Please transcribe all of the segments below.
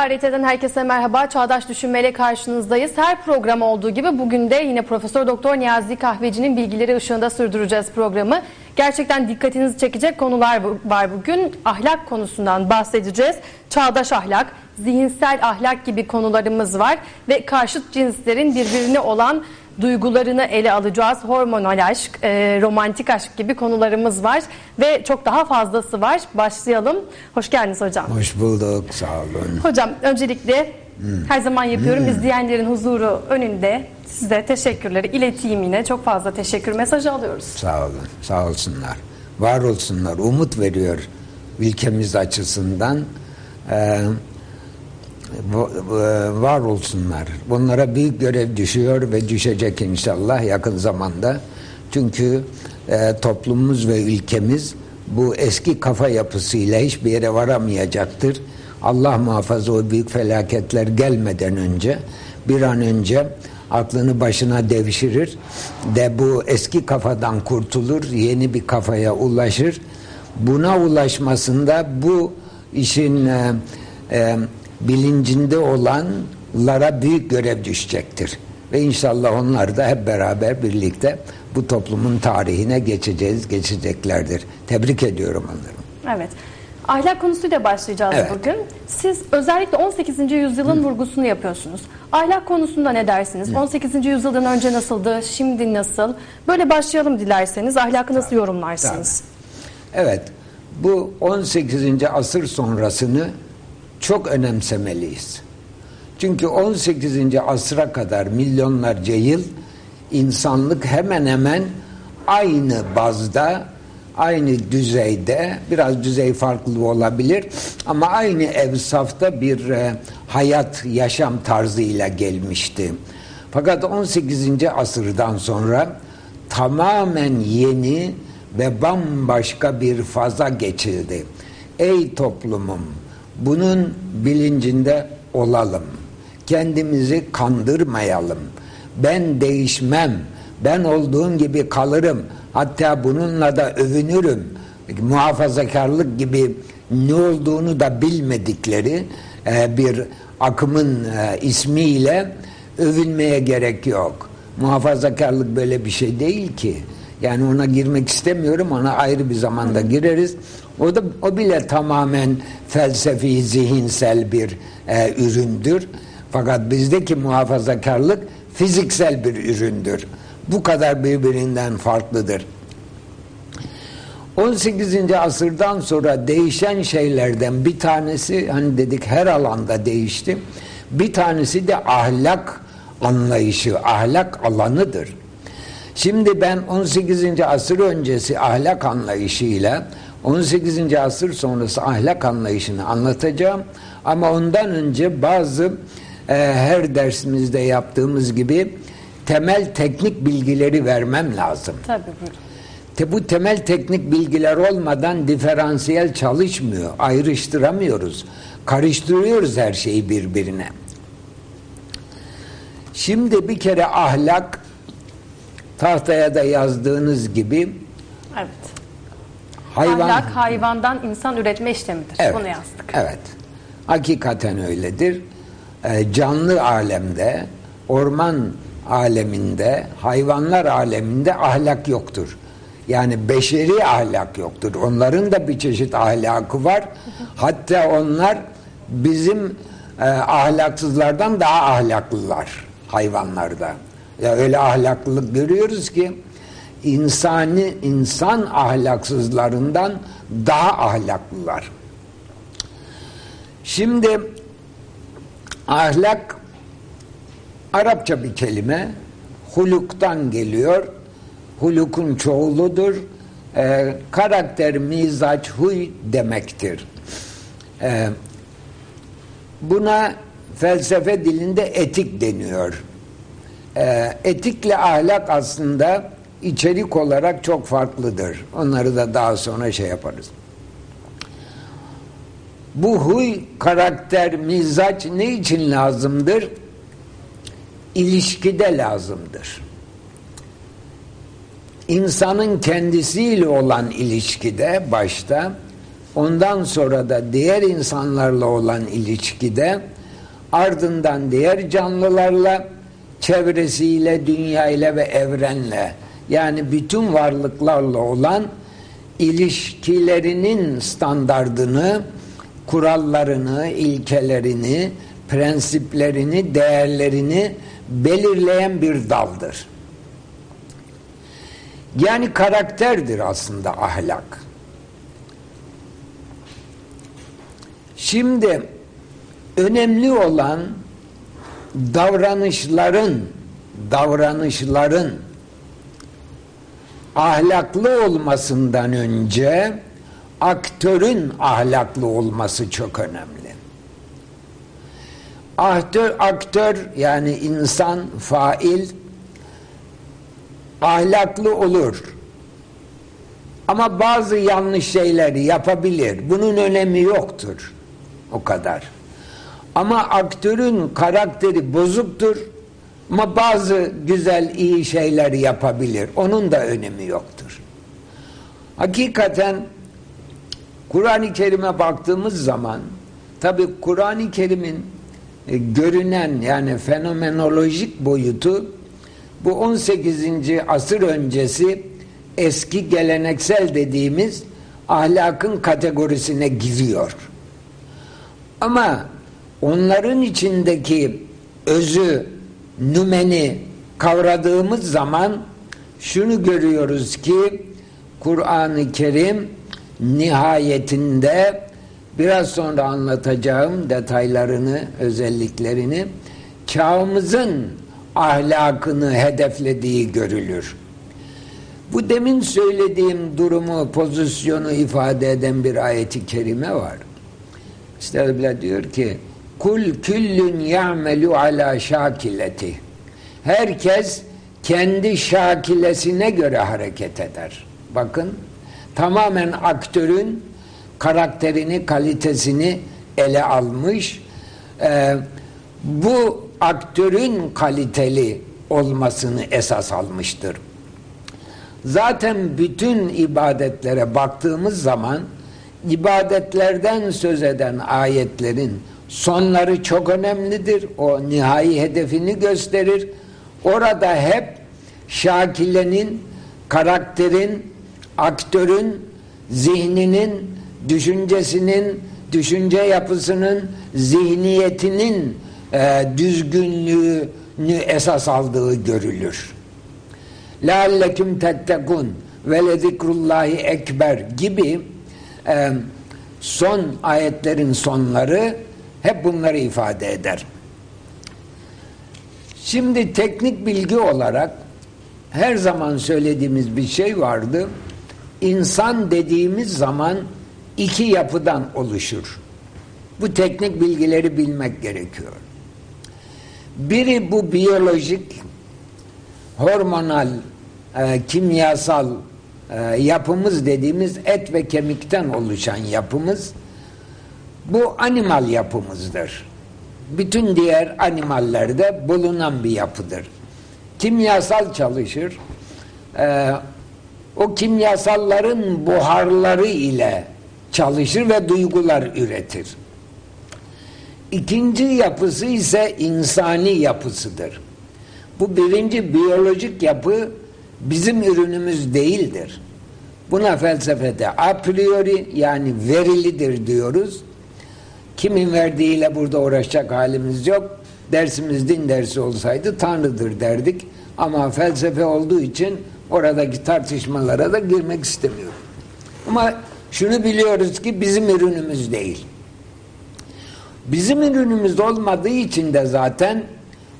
KRT'den herkese merhaba. Çağdaş Düşünmeyle karşınızdayız. Her program olduğu gibi bugün de yine Profesör Doktor Niyazi Kahveci'nin bilgileri ışığında sürdüreceğiz programı. Gerçekten dikkatinizi çekecek konular var bugün. Ahlak konusundan bahsedeceğiz. Çağdaş ahlak, zihinsel ahlak gibi konularımız var ve karşıt cinslerin birbirine olan duygularını ele alacağız. Hormonal aşk, e, romantik aşk gibi konularımız var ve çok daha fazlası var. Başlayalım. Hoş geldiniz hocam. Hoş bulduk. Sağ olun. Hocam öncelikle hmm. her zaman yapıyorum. Hmm. İzleyenlerin huzuru önünde size teşekkürleri ileteyim yine. Çok fazla teşekkür mesajı alıyoruz. Sağ olun. Sağ olsunlar. Var olsunlar. Umut veriyor ülkemiz açısından. Ee, var olsunlar. Bunlara büyük görev düşüyor ve düşecek inşallah yakın zamanda. Çünkü e, toplumumuz ve ülkemiz bu eski kafa yapısıyla hiçbir yere varamayacaktır. Allah muhafaza o büyük felaketler gelmeden önce bir an önce aklını başına devşirir de bu eski kafadan kurtulur, yeni bir kafaya ulaşır. Buna ulaşmasında bu işin e, e, bilincinde olanlara büyük görev düşecektir. Ve inşallah onlar da hep beraber birlikte bu toplumun tarihine geçeceğiz, geçeceklerdir. Tebrik ediyorum onları. Evet. Ahlak konusuyla başlayacağız evet. bugün. Siz özellikle 18. yüzyılın Hı. vurgusunu yapıyorsunuz. Ahlak konusunda ne dersiniz? Hı. 18. yüzyıldan önce nasıldı, şimdi nasıl? Böyle başlayalım dilerseniz. Ahlakı nasıl yorumlarsınız? Tamam. Evet. Bu 18. asır sonrasını çok önemsemeliyiz. Çünkü 18. asra kadar milyonlarca yıl insanlık hemen hemen aynı bazda, aynı düzeyde, biraz düzey farklı olabilir ama aynı evsafta bir e, hayat, yaşam tarzıyla gelmişti. Fakat 18. asırdan sonra tamamen yeni ve bambaşka bir faza geçildi. Ey toplumum, bunun bilincinde olalım. Kendimizi kandırmayalım. Ben değişmem. Ben olduğum gibi kalırım. Hatta bununla da övünürüm. Muhafazakarlık gibi ne olduğunu da bilmedikleri e, bir akımın e, ismiyle övünmeye gerek yok. Muhafazakarlık böyle bir şey değil ki. Yani ona girmek istemiyorum. Ona ayrı bir zamanda gireriz. O da o bile tamamen felsefi, zihinsel bir e, üründür. Fakat bizdeki muhafazakarlık fiziksel bir üründür. Bu kadar birbirinden farklıdır. 18. asırdan sonra değişen şeylerden bir tanesi hani dedik her alanda değişti. Bir tanesi de ahlak anlayışı, ahlak alanıdır. Şimdi ben 18. asır öncesi ahlak anlayışıyla 18. asır sonrası ahlak anlayışını anlatacağım. Ama ondan önce bazı e, her dersimizde yaptığımız gibi temel teknik bilgileri vermem lazım. Tabii buyurun. Te, bu temel teknik bilgiler olmadan diferansiyel çalışmıyor. Ayrıştıramıyoruz. Karıştırıyoruz her şeyi birbirine. Şimdi bir kere ahlak tahtaya da yazdığınız gibi evet. hayvan, ahlak hayvandan insan üretme işlemidir. Evet, Bunu yazdık. Evet. Hakikaten öyledir. Ee, canlı alemde, orman aleminde, hayvanlar aleminde ahlak yoktur. Yani beşeri ahlak yoktur. Onların da bir çeşit ahlakı var. Hatta onlar bizim e, ahlaksızlardan daha ahlaklılar hayvanlarda. Ya öyle ahlaklılık görüyoruz ki insani insan ahlaksızlarından daha ahlaklılar. Şimdi ahlak Arapça bir kelime huluktan geliyor. Hulukun çoğuludur. Ee, karakter, mizaç, huy demektir. Ee, buna felsefe dilinde etik deniyor. Ee, etikle ahlak aslında içerik olarak çok farklıdır. Onları da daha sonra şey yaparız. Bu huy, karakter, mizaç ne için lazımdır? İlişkide lazımdır. İnsanın kendisiyle olan ilişkide başta ondan sonra da diğer insanlarla olan ilişkide ardından diğer canlılarla çevresiyle, dünyayla ve evrenle yani bütün varlıklarla olan ilişkilerinin standardını, kurallarını, ilkelerini, prensiplerini, değerlerini belirleyen bir daldır. Yani karakterdir aslında ahlak. Şimdi önemli olan davranışların davranışların ahlaklı olmasından önce aktörün ahlaklı olması çok önemli. Aktör, aktör yani insan, fail ahlaklı olur. Ama bazı yanlış şeyleri yapabilir. Bunun önemi yoktur. O kadar. Ama aktörün karakteri bozuktur. Ama bazı güzel iyi şeyler yapabilir. Onun da önemi yoktur. Hakikaten Kur'an-ı Kerim'e baktığımız zaman tabi Kur'an-ı Kerim'in e, görünen yani fenomenolojik boyutu bu 18. asır öncesi eski geleneksel dediğimiz ahlakın kategorisine giriyor. Ama onların içindeki özü, nümeni kavradığımız zaman şunu görüyoruz ki Kur'an-ı Kerim nihayetinde biraz sonra anlatacağım detaylarını, özelliklerini çağımızın ahlakını hedeflediği görülür. Bu demin söylediğim durumu, pozisyonu ifade eden bir ayeti kerime var. Estağfirullah diyor ki Kul küllün ya'melu ala şakileti. Herkes kendi şakilesine göre hareket eder. Bakın tamamen aktörün karakterini, kalitesini ele almış. Ee, bu aktörün kaliteli olmasını esas almıştır. Zaten bütün ibadetlere baktığımız zaman ibadetlerden söz eden ayetlerin sonları çok önemlidir. O nihai hedefini gösterir. Orada hep şakilenin, karakterin, aktörün, zihninin, düşüncesinin, düşünce yapısının, zihniyetinin e, düzgünlüğünü esas aldığı görülür. لَاَلَّكُمْ تَتَّقُونَ ve lezikrullahi ekber gibi e, son ayetlerin sonları hep bunları ifade eder. Şimdi teknik bilgi olarak her zaman söylediğimiz bir şey vardı. İnsan dediğimiz zaman iki yapıdan oluşur. Bu teknik bilgileri bilmek gerekiyor. Biri bu biyolojik, hormonal, e, kimyasal e, yapımız dediğimiz et ve kemikten oluşan yapımız bu animal yapımızdır. Bütün diğer animallerde bulunan bir yapıdır. Kimyasal çalışır. E, o kimyasalların buharları ile çalışır ve duygular üretir. İkinci yapısı ise insani yapısıdır. Bu birinci biyolojik yapı bizim ürünümüz değildir. Buna felsefede a priori yani verilidir diyoruz. Kimin verdiğiyle burada uğraşacak halimiz yok. Dersimiz din dersi olsaydı Tanrı'dır derdik. Ama felsefe olduğu için oradaki tartışmalara da girmek istemiyorum. Ama şunu biliyoruz ki bizim ürünümüz değil. Bizim ürünümüz olmadığı için de zaten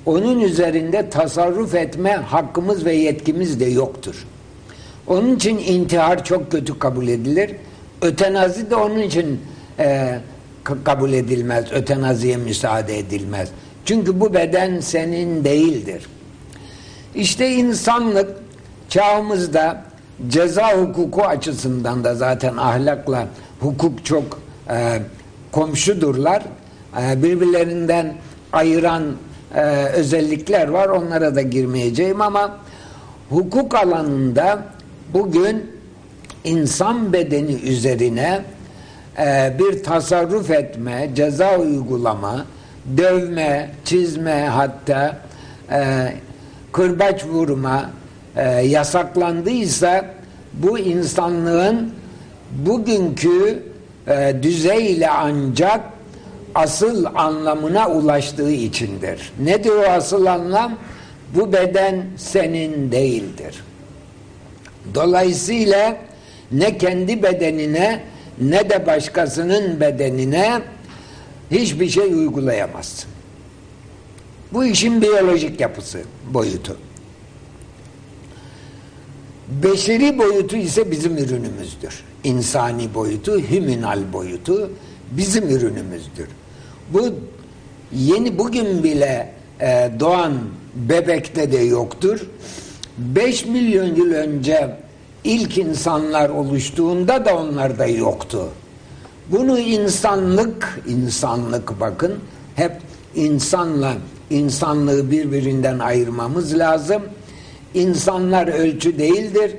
onun üzerinde tasarruf etme hakkımız ve yetkimiz de yoktur. Onun için intihar çok kötü kabul edilir. Ötenazi de onun için e, kabul edilmez. Ötenaziye müsaade edilmez. Çünkü bu beden senin değildir. İşte insanlık çağımızda ceza hukuku açısından da zaten ahlakla hukuk çok e, komşudurlar. E, birbirlerinden ayıran e, özellikler var. Onlara da girmeyeceğim ama hukuk alanında bugün insan bedeni üzerine e, bir tasarruf etme, ceza uygulama, dövme, çizme hatta e, kırbaç vurma e, yasaklandıysa bu insanlığın bugünkü e, düzeyle ancak asıl anlamına ulaştığı içindir. Nedir o asıl anlam? Bu beden senin değildir. Dolayısıyla ne kendi bedenine ne de başkasının bedenine hiçbir şey uygulayamazsın. Bu işin biyolojik yapısı, boyutu. Beşeri boyutu ise bizim ürünümüzdür. İnsani boyutu, hüminal boyutu bizim ürünümüzdür. Bu yeni bugün bile e, doğan bebekte de yoktur. 5 milyon yıl önce ilk insanlar oluştuğunda da onlarda yoktu. Bunu insanlık, insanlık bakın hep insanla insanlığı birbirinden ayırmamız lazım. İnsanlar ölçü değildir.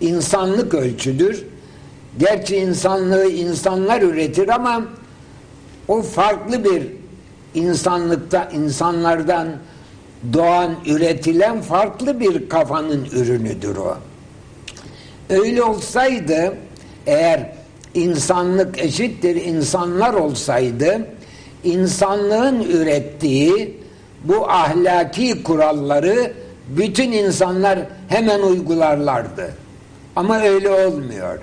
İnsanlık ölçüdür. Gerçi insanlığı insanlar üretir ama o farklı bir insanlıkta insanlardan doğan, üretilen farklı bir kafanın ürünüdür o. Öyle olsaydı eğer insanlık eşittir insanlar olsaydı insanlığın ürettiği bu ahlaki kuralları bütün insanlar hemen uygularlardı. Ama öyle olmuyor.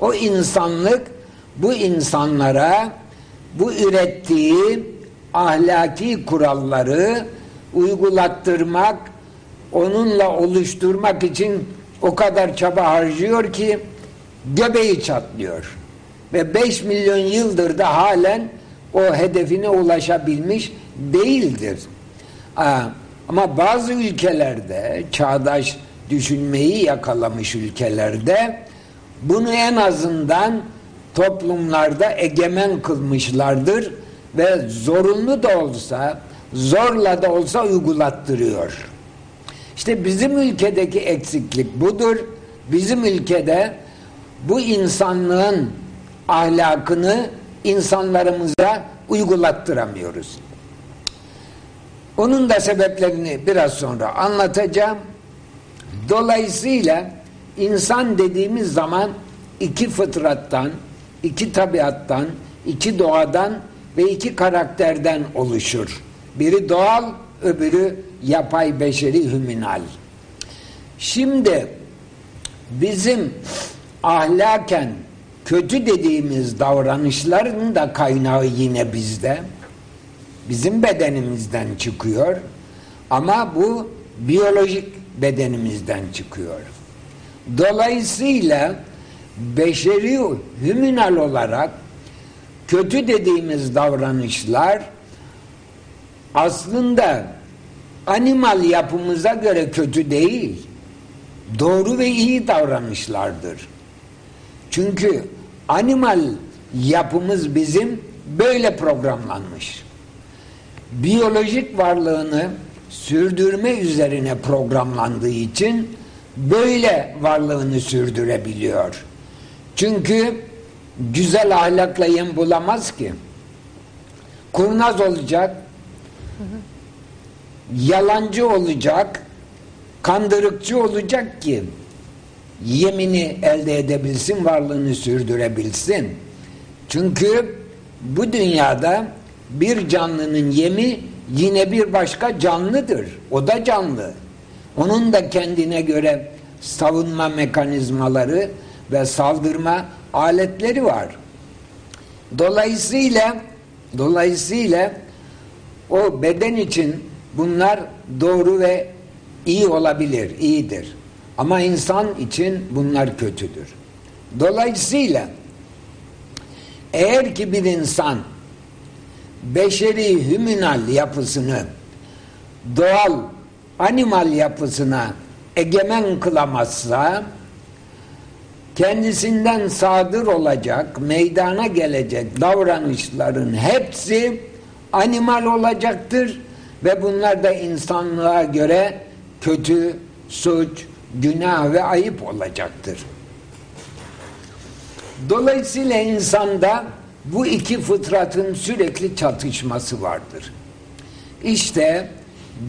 O insanlık bu insanlara bu ürettiği ahlaki kuralları uygulattırmak, onunla oluşturmak için o kadar çaba harcıyor ki göbeği çatlıyor. Ve 5 milyon yıldır da halen o hedefine ulaşabilmiş değildir. Ama bazı ülkelerde çağdaş düşünmeyi yakalamış ülkelerde bunu en azından toplumlarda egemen kılmışlardır ve zorunlu da olsa zorla da olsa uygulattırıyor. İşte bizim ülkedeki eksiklik budur. Bizim ülkede bu insanlığın ahlakını insanlarımıza uygulattıramıyoruz. Onun da sebeplerini biraz sonra anlatacağım. Dolayısıyla insan dediğimiz zaman iki fıtrattan, iki tabiattan, iki doğadan ve iki karakterden oluşur. Biri doğal, öbürü yapay beşeri hüminal. Şimdi bizim ahlaken kötü dediğimiz davranışların da kaynağı yine bizde. Bizim bedenimizden çıkıyor. Ama bu biyolojik bedenimizden çıkıyor. Dolayısıyla beşeri hüminal olarak kötü dediğimiz davranışlar aslında animal yapımıza göre kötü değil. Doğru ve iyi davranışlardır. Çünkü animal yapımız bizim böyle programlanmış. Biyolojik varlığını sürdürme üzerine programlandığı için böyle varlığını sürdürebiliyor. Çünkü güzel ahlakla yem bulamaz ki. Kurnaz olacak, yalancı olacak, kandırıkçı olacak ki yemini elde edebilsin, varlığını sürdürebilsin. Çünkü bu dünyada bir canlının yemi yine bir başka canlıdır. O da canlı. Onun da kendine göre savunma mekanizmaları ve saldırma aletleri var. Dolayısıyla dolayısıyla o beden için bunlar doğru ve iyi olabilir, iyidir. Ama insan için bunlar kötüdür. Dolayısıyla eğer ki bir insan beşeri hüminal yapısını doğal animal yapısına egemen kılamazsa kendisinden sadır olacak, meydana gelecek davranışların hepsi animal olacaktır ve bunlar da insanlığa göre kötü, suç, günah ve ayıp olacaktır. Dolayısıyla insanda bu iki fıtratın sürekli çatışması vardır. İşte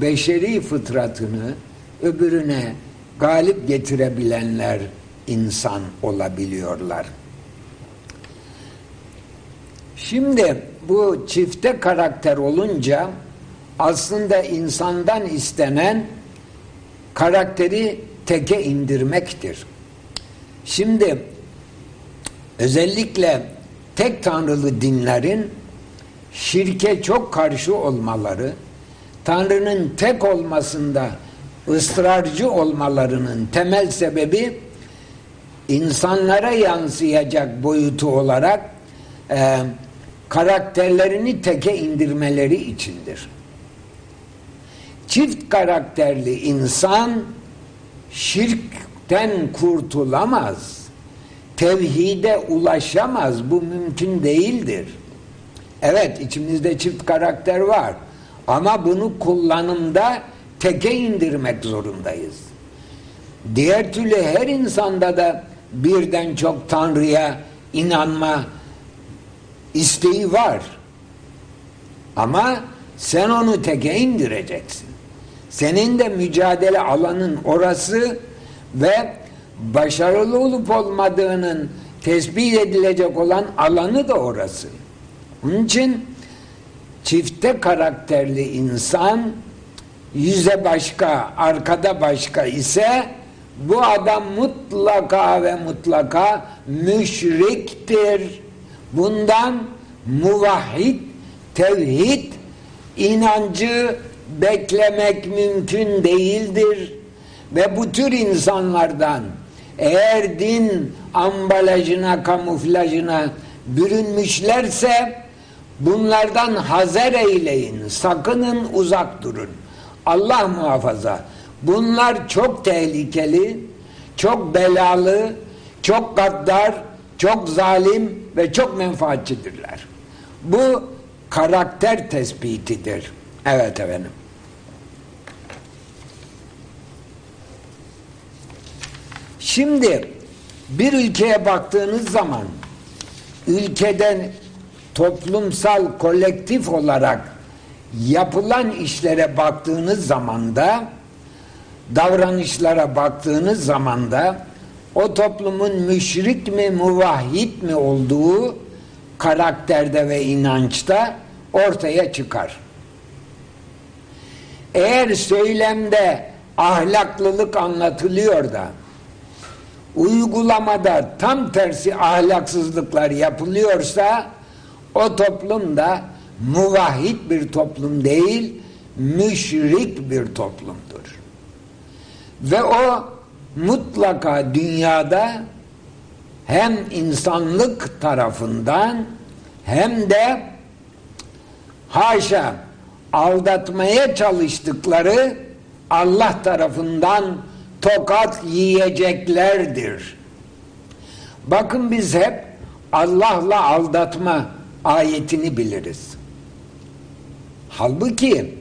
beşeri fıtratını öbürüne galip getirebilenler insan olabiliyorlar. Şimdi bu çifte karakter olunca aslında insandan istenen karakteri teke indirmektir. Şimdi özellikle tek tanrılı dinlerin şirke çok karşı olmaları, Tanrı'nın tek olmasında ısrarcı olmalarının temel sebebi insanlara yansıyacak boyutu olarak e, karakterlerini teke indirmeleri içindir. Çift karakterli insan şirkten kurtulamaz. Tevhide ulaşamaz. Bu mümkün değildir. Evet içimizde çift karakter var. Ama bunu kullanımda teke indirmek zorundayız. Diğer türlü her insanda da birden çok Tanrı'ya inanma isteği var. Ama sen onu teke indireceksin. Senin de mücadele alanın orası ve başarılı olup olmadığının tespit edilecek olan alanı da orası. Onun için çifte karakterli insan yüze başka, arkada başka ise bu adam mutlaka ve mutlaka müşriktir. Bundan muvahhid, tevhid inancı beklemek mümkün değildir. Ve bu tür insanlardan eğer din ambalajına, kamuflajına bürünmüşlerse bunlardan hazer eyleyin, sakının uzak durun. Allah muhafaza. Bunlar çok tehlikeli, çok belalı, çok gaddar, çok zalim ve çok menfaatçidirler. Bu karakter tespitidir. Evet efendim. Şimdi bir ülkeye baktığınız zaman ülkeden toplumsal kolektif olarak yapılan işlere baktığınız zaman da davranışlara baktığınız zaman da o toplumun müşrik mi muvahhid mi olduğu karakterde ve inançta ortaya çıkar. Eğer söylemde ahlaklılık anlatılıyor da uygulamada tam tersi ahlaksızlıklar yapılıyorsa o toplumda muvahhid bir toplum değil müşrik bir toplumdur. Ve o mutlaka dünyada hem insanlık tarafından hem de haşa aldatmaya çalıştıkları Allah tarafından tokat yiyeceklerdir. Bakın biz hep Allah'la aldatma ayetini biliriz. Halbuki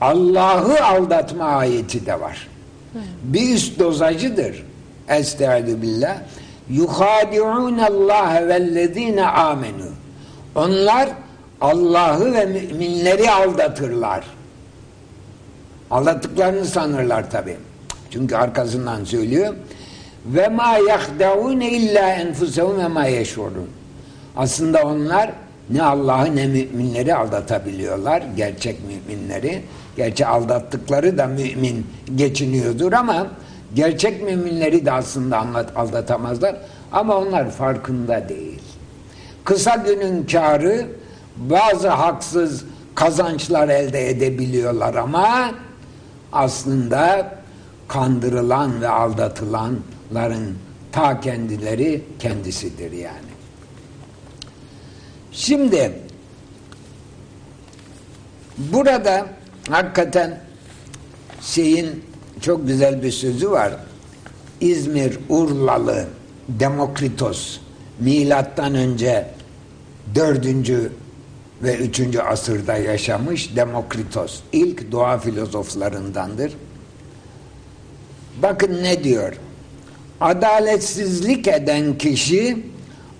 Allah'ı aldatma ayeti de var. Bir üst dozajıdır. Estaizu billah. Yuhadi'un Allah vellezine amenu. Onlar Allah'ı ve müminleri aldatırlar. Aldattıklarını sanırlar tabi. Çünkü arkasından söylüyor. Ve ma yahdaun illa enfusehum ve ma. Aslında onlar ne Allah'ı ne müminleri aldatabiliyorlar. Gerçek müminleri. Gerçi aldattıkları da mümin geçiniyordur ama gerçek müminleri de aslında aldatamazlar. Ama onlar farkında değil. Kısa günün karı bazı haksız kazançlar elde edebiliyorlar ama aslında kandırılan ve aldatılanların ta kendileri kendisidir yani. Şimdi burada hakikaten şeyin çok güzel bir sözü var. İzmir Urlalı Demokritos milattan önce dördüncü ve üçüncü asırda yaşamış Demokritos. ilk doğa filozoflarındandır. Bakın ne diyor? Adaletsizlik eden kişi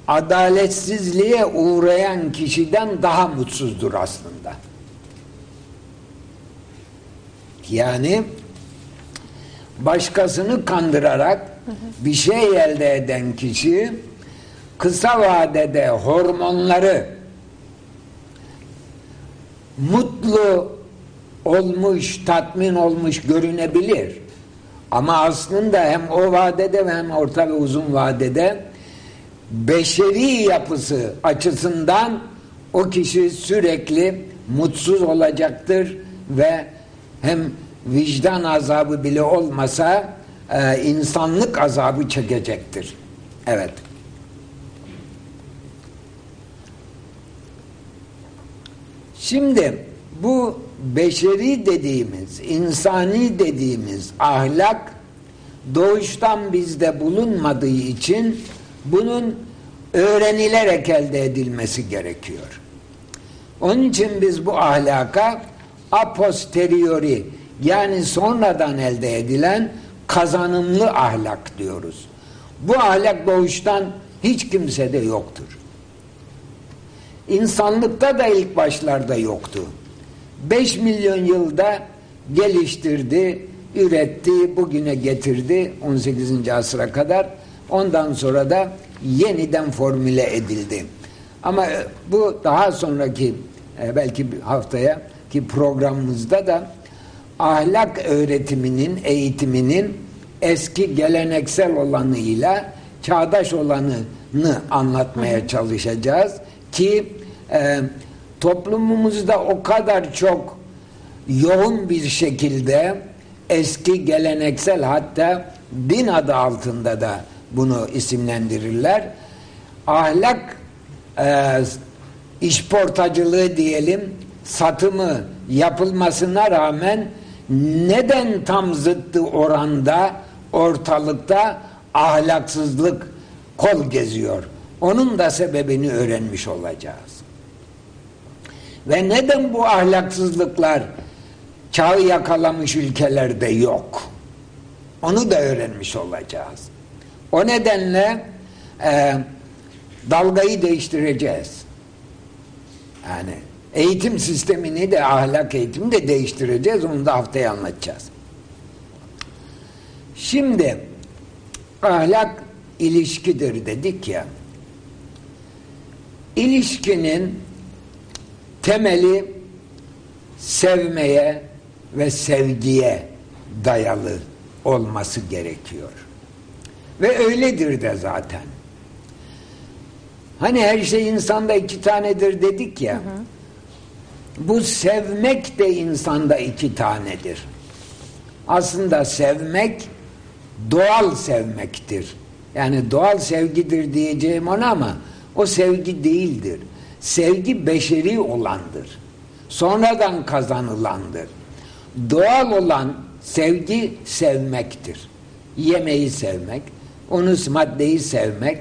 adaletsizliğe uğrayan kişiden daha mutsuzdur aslında. Yani başkasını kandırarak bir şey elde eden kişi kısa vadede hormonları mutlu olmuş, tatmin olmuş görünebilir. Ama aslında hem o vadede hem orta ve uzun vadede beşeri yapısı açısından o kişi sürekli mutsuz olacaktır ve hem vicdan azabı bile olmasa e, insanlık azabı çekecektir. Evet. Şimdi bu beşeri dediğimiz, insani dediğimiz ahlak doğuştan bizde bulunmadığı için bunun öğrenilerek elde edilmesi gerekiyor. Onun için biz bu ahlaka a posteriori yani sonradan elde edilen kazanımlı ahlak diyoruz. Bu ahlak doğuştan hiç kimsede yoktur. İnsanlıkta da ilk başlarda yoktu. 5 milyon yılda geliştirdi, üretti, bugüne getirdi 18. asıra kadar. Ondan sonra da yeniden formüle edildi. Ama e, bu daha sonraki e, belki haftaya ki programımızda da ahlak öğretiminin, eğitiminin eski geleneksel olanıyla çağdaş olanını anlatmaya çalışacağız ki e, toplumumuzda o kadar çok yoğun bir şekilde eski geleneksel hatta din adı altında da bunu isimlendirirler. Ahlak e, işportacılığı diyelim satımı yapılmasına rağmen neden tam zıttı oranda ortalıkta ahlaksızlık kol geziyor? Onun da sebebini öğrenmiş olacağız. Ve neden bu ahlaksızlıklar çağı yakalamış ülkelerde yok? Onu da öğrenmiş olacağız. O nedenle e, dalgayı değiştireceğiz. Yani eğitim sistemini de ahlak eğitimi de değiştireceğiz. Onu da haftaya anlatacağız. Şimdi ahlak ilişkidir dedik ya. İlişkinin temeli sevmeye ve sevgiye dayalı olması gerekiyor. Ve öyledir de zaten. Hani her şey insanda iki tanedir dedik ya. Hı hı. Bu sevmek de insanda iki tanedir. Aslında sevmek doğal sevmektir. Yani doğal sevgidir diyeceğim ona ama o sevgi değildir. Sevgi beşeri olandır. Sonradan kazanılandır. Doğal olan sevgi sevmektir. Yemeği sevmek, onu maddeyi sevmek,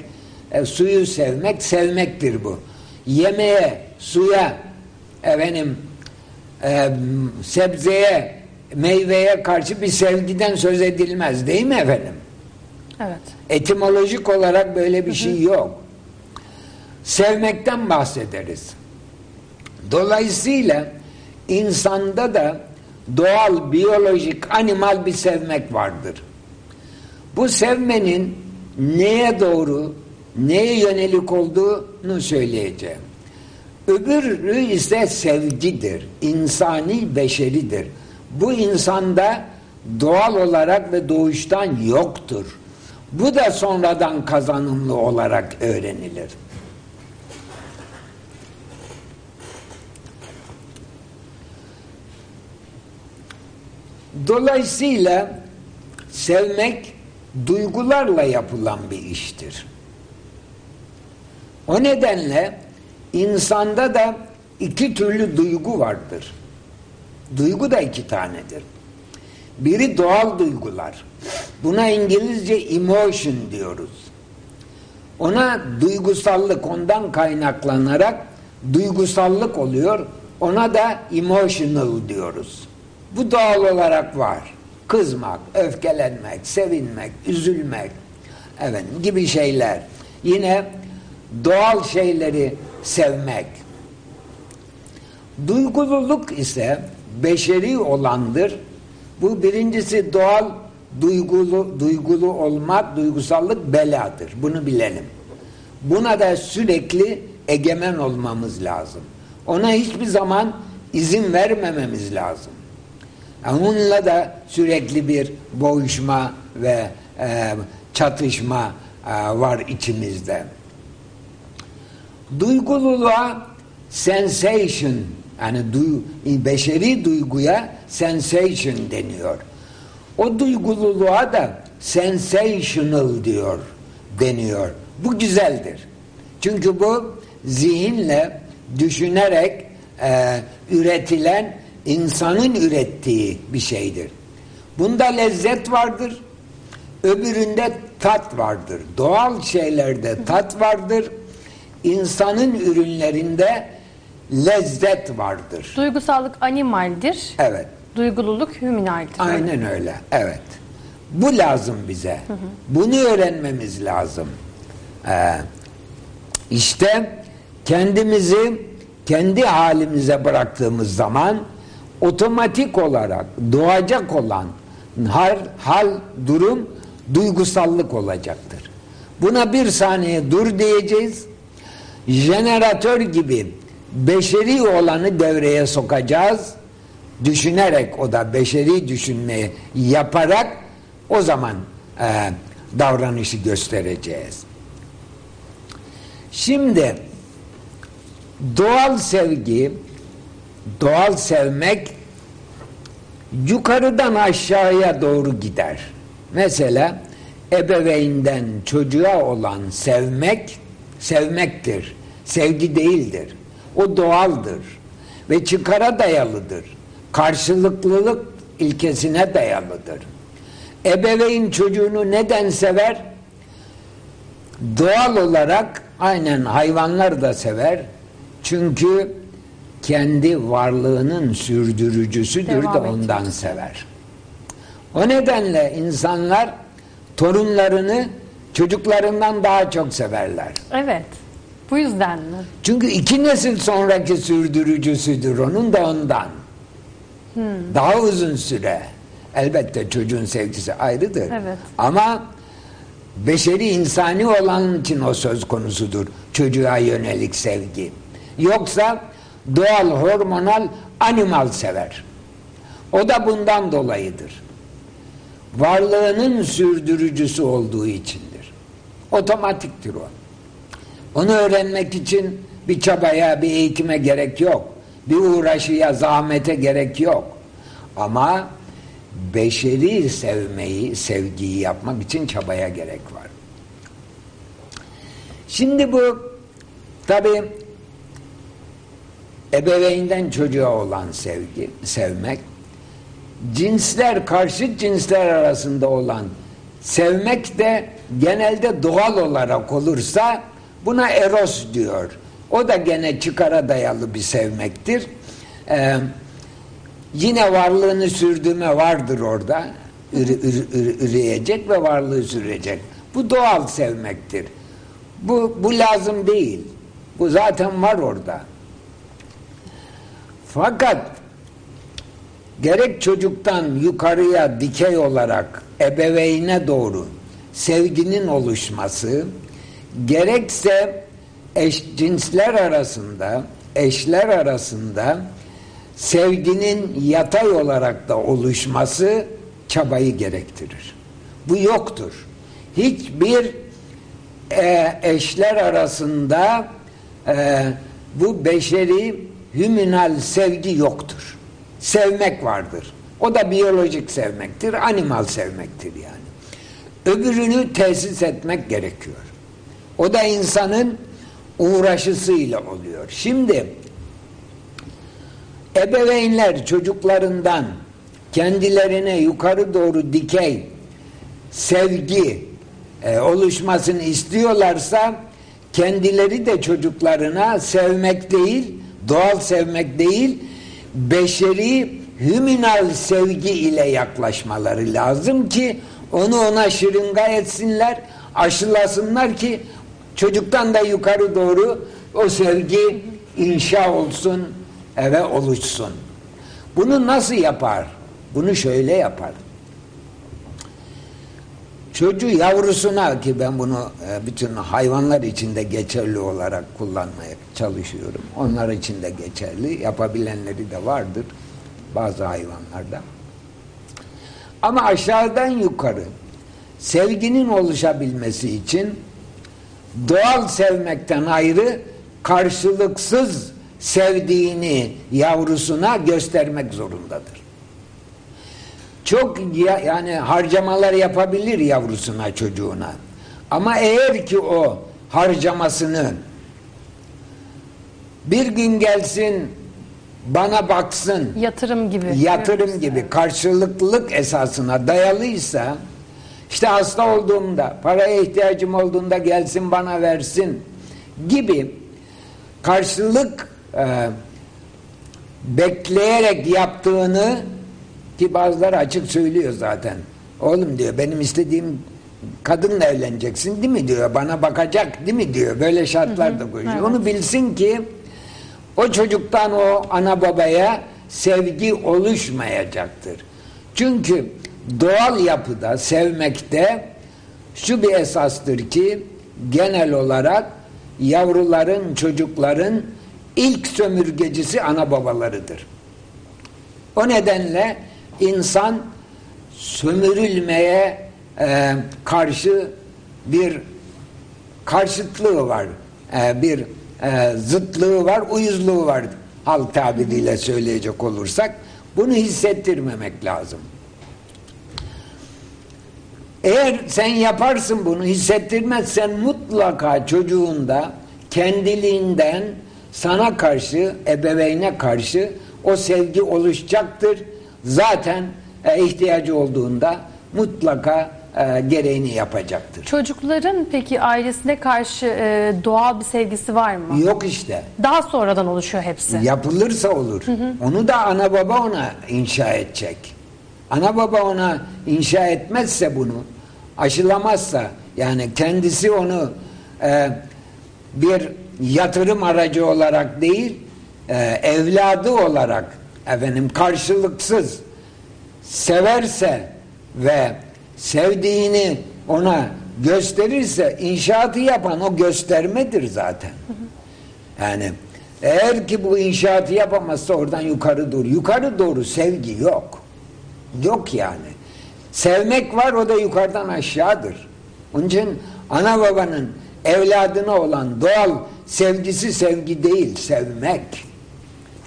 e, suyu sevmek sevmektir bu. Yemeğe, suya, efendim e, sebzeye, meyveye karşı bir sevgiden söz edilmez değil mi efendim? Evet. Etimolojik olarak böyle bir hı hı. şey yok. Sevmekten bahsederiz. Dolayısıyla insanda da doğal, biyolojik, animal bir sevmek vardır. Bu sevmenin neye doğru, neye yönelik olduğunu söyleyeceğim. Öbürü ise sevgidir, insani beşeridir. Bu insanda doğal olarak ve doğuştan yoktur. Bu da sonradan kazanımlı olarak öğrenilir. Dolayısıyla sevmek duygularla yapılan bir iştir. O nedenle insanda da iki türlü duygu vardır. Duygu da iki tanedir. Biri doğal duygular. Buna İngilizce emotion diyoruz. Ona duygusallık ondan kaynaklanarak duygusallık oluyor. Ona da emotional diyoruz. Bu doğal olarak var. Kızmak, öfkelenmek, sevinmek, üzülmek evet, gibi şeyler. Yine doğal şeyleri sevmek. Duygululuk ise beşeri olandır. Bu birincisi doğal duygulu, duygulu olmak, duygusallık beladır. Bunu bilelim. Buna da sürekli egemen olmamız lazım. Ona hiçbir zaman izin vermememiz lazım. Onunla da sürekli bir boğuşma ve e, çatışma e, var içimizde. Duygululuğa sensation yani duy, beşeri duyguya sensation deniyor. O duygululuğa da sensational diyor deniyor. Bu güzeldir. Çünkü bu zihinle düşünerek e, üretilen insanın ürettiği bir şeydir. Bunda lezzet vardır. Öbüründe tat vardır. Doğal şeylerde tat vardır. İnsanın ürünlerinde lezzet vardır. Duygusallık animaldir. Evet. Duygululuk hüminaldir. Aynen öyle. Evet. Bu lazım bize. Hı hı. Bunu öğrenmemiz lazım. Ee, işte kendimizi kendi halimize bıraktığımız zaman otomatik olarak doğacak olan hal, hal durum duygusallık olacaktır. Buna bir saniye dur diyeceğiz. Jeneratör gibi beşeri olanı devreye sokacağız. Düşünerek o da beşeri düşünmeyi yaparak o zaman e, davranışı göstereceğiz. Şimdi doğal sevgi, doğal sevmek yukarıdan aşağıya doğru gider. Mesela ebeveynden çocuğa olan sevmek sevmektir. Sevgi değildir. O doğaldır ve çıkara dayalıdır. Karşılıklılık ilkesine dayalıdır. Ebeveyn çocuğunu neden sever? Doğal olarak aynen hayvanlar da sever. Çünkü kendi varlığının sürdürücüsüdür Devam de ondan etmek. sever. O nedenle insanlar torunlarını çocuklarından daha çok severler. Evet. Bu yüzden mi? Çünkü iki nesil sonraki sürdürücüsüdür onun da ondan. Hmm. Daha uzun süre. Elbette çocuğun sevgisi ayrıdır. Evet. Ama beşeri insani olan için o söz konusudur. Çocuğa yönelik sevgi. Yoksa doğal hormonal animal sever. O da bundan dolayıdır. Varlığının sürdürücüsü olduğu içindir. Otomatiktir o. Onu öğrenmek için bir çabaya, bir eğitime gerek yok. Bir uğraşıya, zahmete gerek yok. Ama beşeri sevmeyi, sevgiyi yapmak için çabaya gerek var. Şimdi bu tabi ebeveynden çocuğa olan sevgi, sevmek cinsler, karşıt cinsler arasında olan sevmek de genelde doğal olarak olursa buna eros diyor. O da gene çıkara dayalı bir sevmektir. Ee, yine varlığını sürdürme vardır orada. Ürü, ürü, üreyecek ve varlığı sürecek. Bu doğal sevmektir. Bu, bu lazım değil. Bu zaten var orada. Fakat gerek çocuktan yukarıya dikey olarak ebeveyne doğru sevginin oluşması gerekse eş cinsler arasında eşler arasında sevginin yatay olarak da oluşması çabayı gerektirir. Bu yoktur. Hiçbir e, eşler arasında e, bu beşeri hüminal sevgi yoktur. Sevmek vardır. O da biyolojik sevmektir, animal sevmektir yani. Öbürünü tesis etmek gerekiyor. O da insanın uğraşısıyla oluyor. Şimdi ebeveynler çocuklarından kendilerine yukarı doğru dikey sevgi e, oluşmasını istiyorlarsa kendileri de çocuklarına sevmek değil, doğal sevmek değil, beşeri hüminal sevgi ile yaklaşmaları lazım ki onu ona şırınga etsinler, aşılasınlar ki Çocuktan da yukarı doğru o sevgi inşa olsun, eve oluşsun. Bunu nasıl yapar? Bunu şöyle yapar. Çocuğu yavrusuna ki ben bunu e, bütün hayvanlar içinde geçerli olarak kullanmaya çalışıyorum. Onlar için de geçerli. Yapabilenleri de vardır bazı hayvanlarda. Ama aşağıdan yukarı sevginin oluşabilmesi için doğal sevmekten ayrı karşılıksız sevdiğini yavrusuna göstermek zorundadır. Çok ya, yani harcamalar yapabilir yavrusuna çocuğuna. Ama eğer ki o harcamasını bir gün gelsin bana baksın Yatırım gibi. yatırım gibi karşılıklılık esasına dayalıysa işte hasta olduğumda paraya ihtiyacım olduğunda gelsin bana versin gibi karşılık e, bekleyerek yaptığını ki bazıları açık söylüyor zaten. Oğlum diyor benim istediğim kadınla evleneceksin değil mi diyor. Bana bakacak değil mi diyor. Böyle şartlar da koyuyor. evet. Onu bilsin ki o çocuktan o ana babaya sevgi oluşmayacaktır. Çünkü doğal yapıda, sevmekte şu bir esastır ki genel olarak yavruların, çocukların ilk sömürgecisi ana babalarıdır. O nedenle insan sömürülmeye e, karşı bir karşıtlığı var. E, bir e, zıtlığı var, uyuzluğu var halk tabiriyle söyleyecek olursak. Bunu hissettirmemek lazım. Eğer sen yaparsın bunu hissettirmezsen mutlaka çocuğunda kendiliğinden sana karşı, ebeveyne karşı o sevgi oluşacaktır. Zaten e, ihtiyacı olduğunda mutlaka e, gereğini yapacaktır. Çocukların peki ailesine karşı e, doğal bir sevgisi var mı? Yok işte. Daha sonradan oluşuyor hepsi. Yapılırsa olur. Onu da ana baba ona inşa edecek. Ana baba ona inşa etmezse bunu, aşılamazsa yani kendisi onu e, bir yatırım aracı olarak değil, e, evladı olarak efendim karşılıksız severse ve sevdiğini ona gösterirse inşaatı yapan o göstermedir zaten. Yani eğer ki bu inşaatı yapamazsa oradan yukarı doğru. Yukarı doğru sevgi yok. Yok yani. Sevmek var o da yukarıdan aşağıdır. Onun için ana babanın evladına olan doğal sevgisi sevgi değil, sevmek.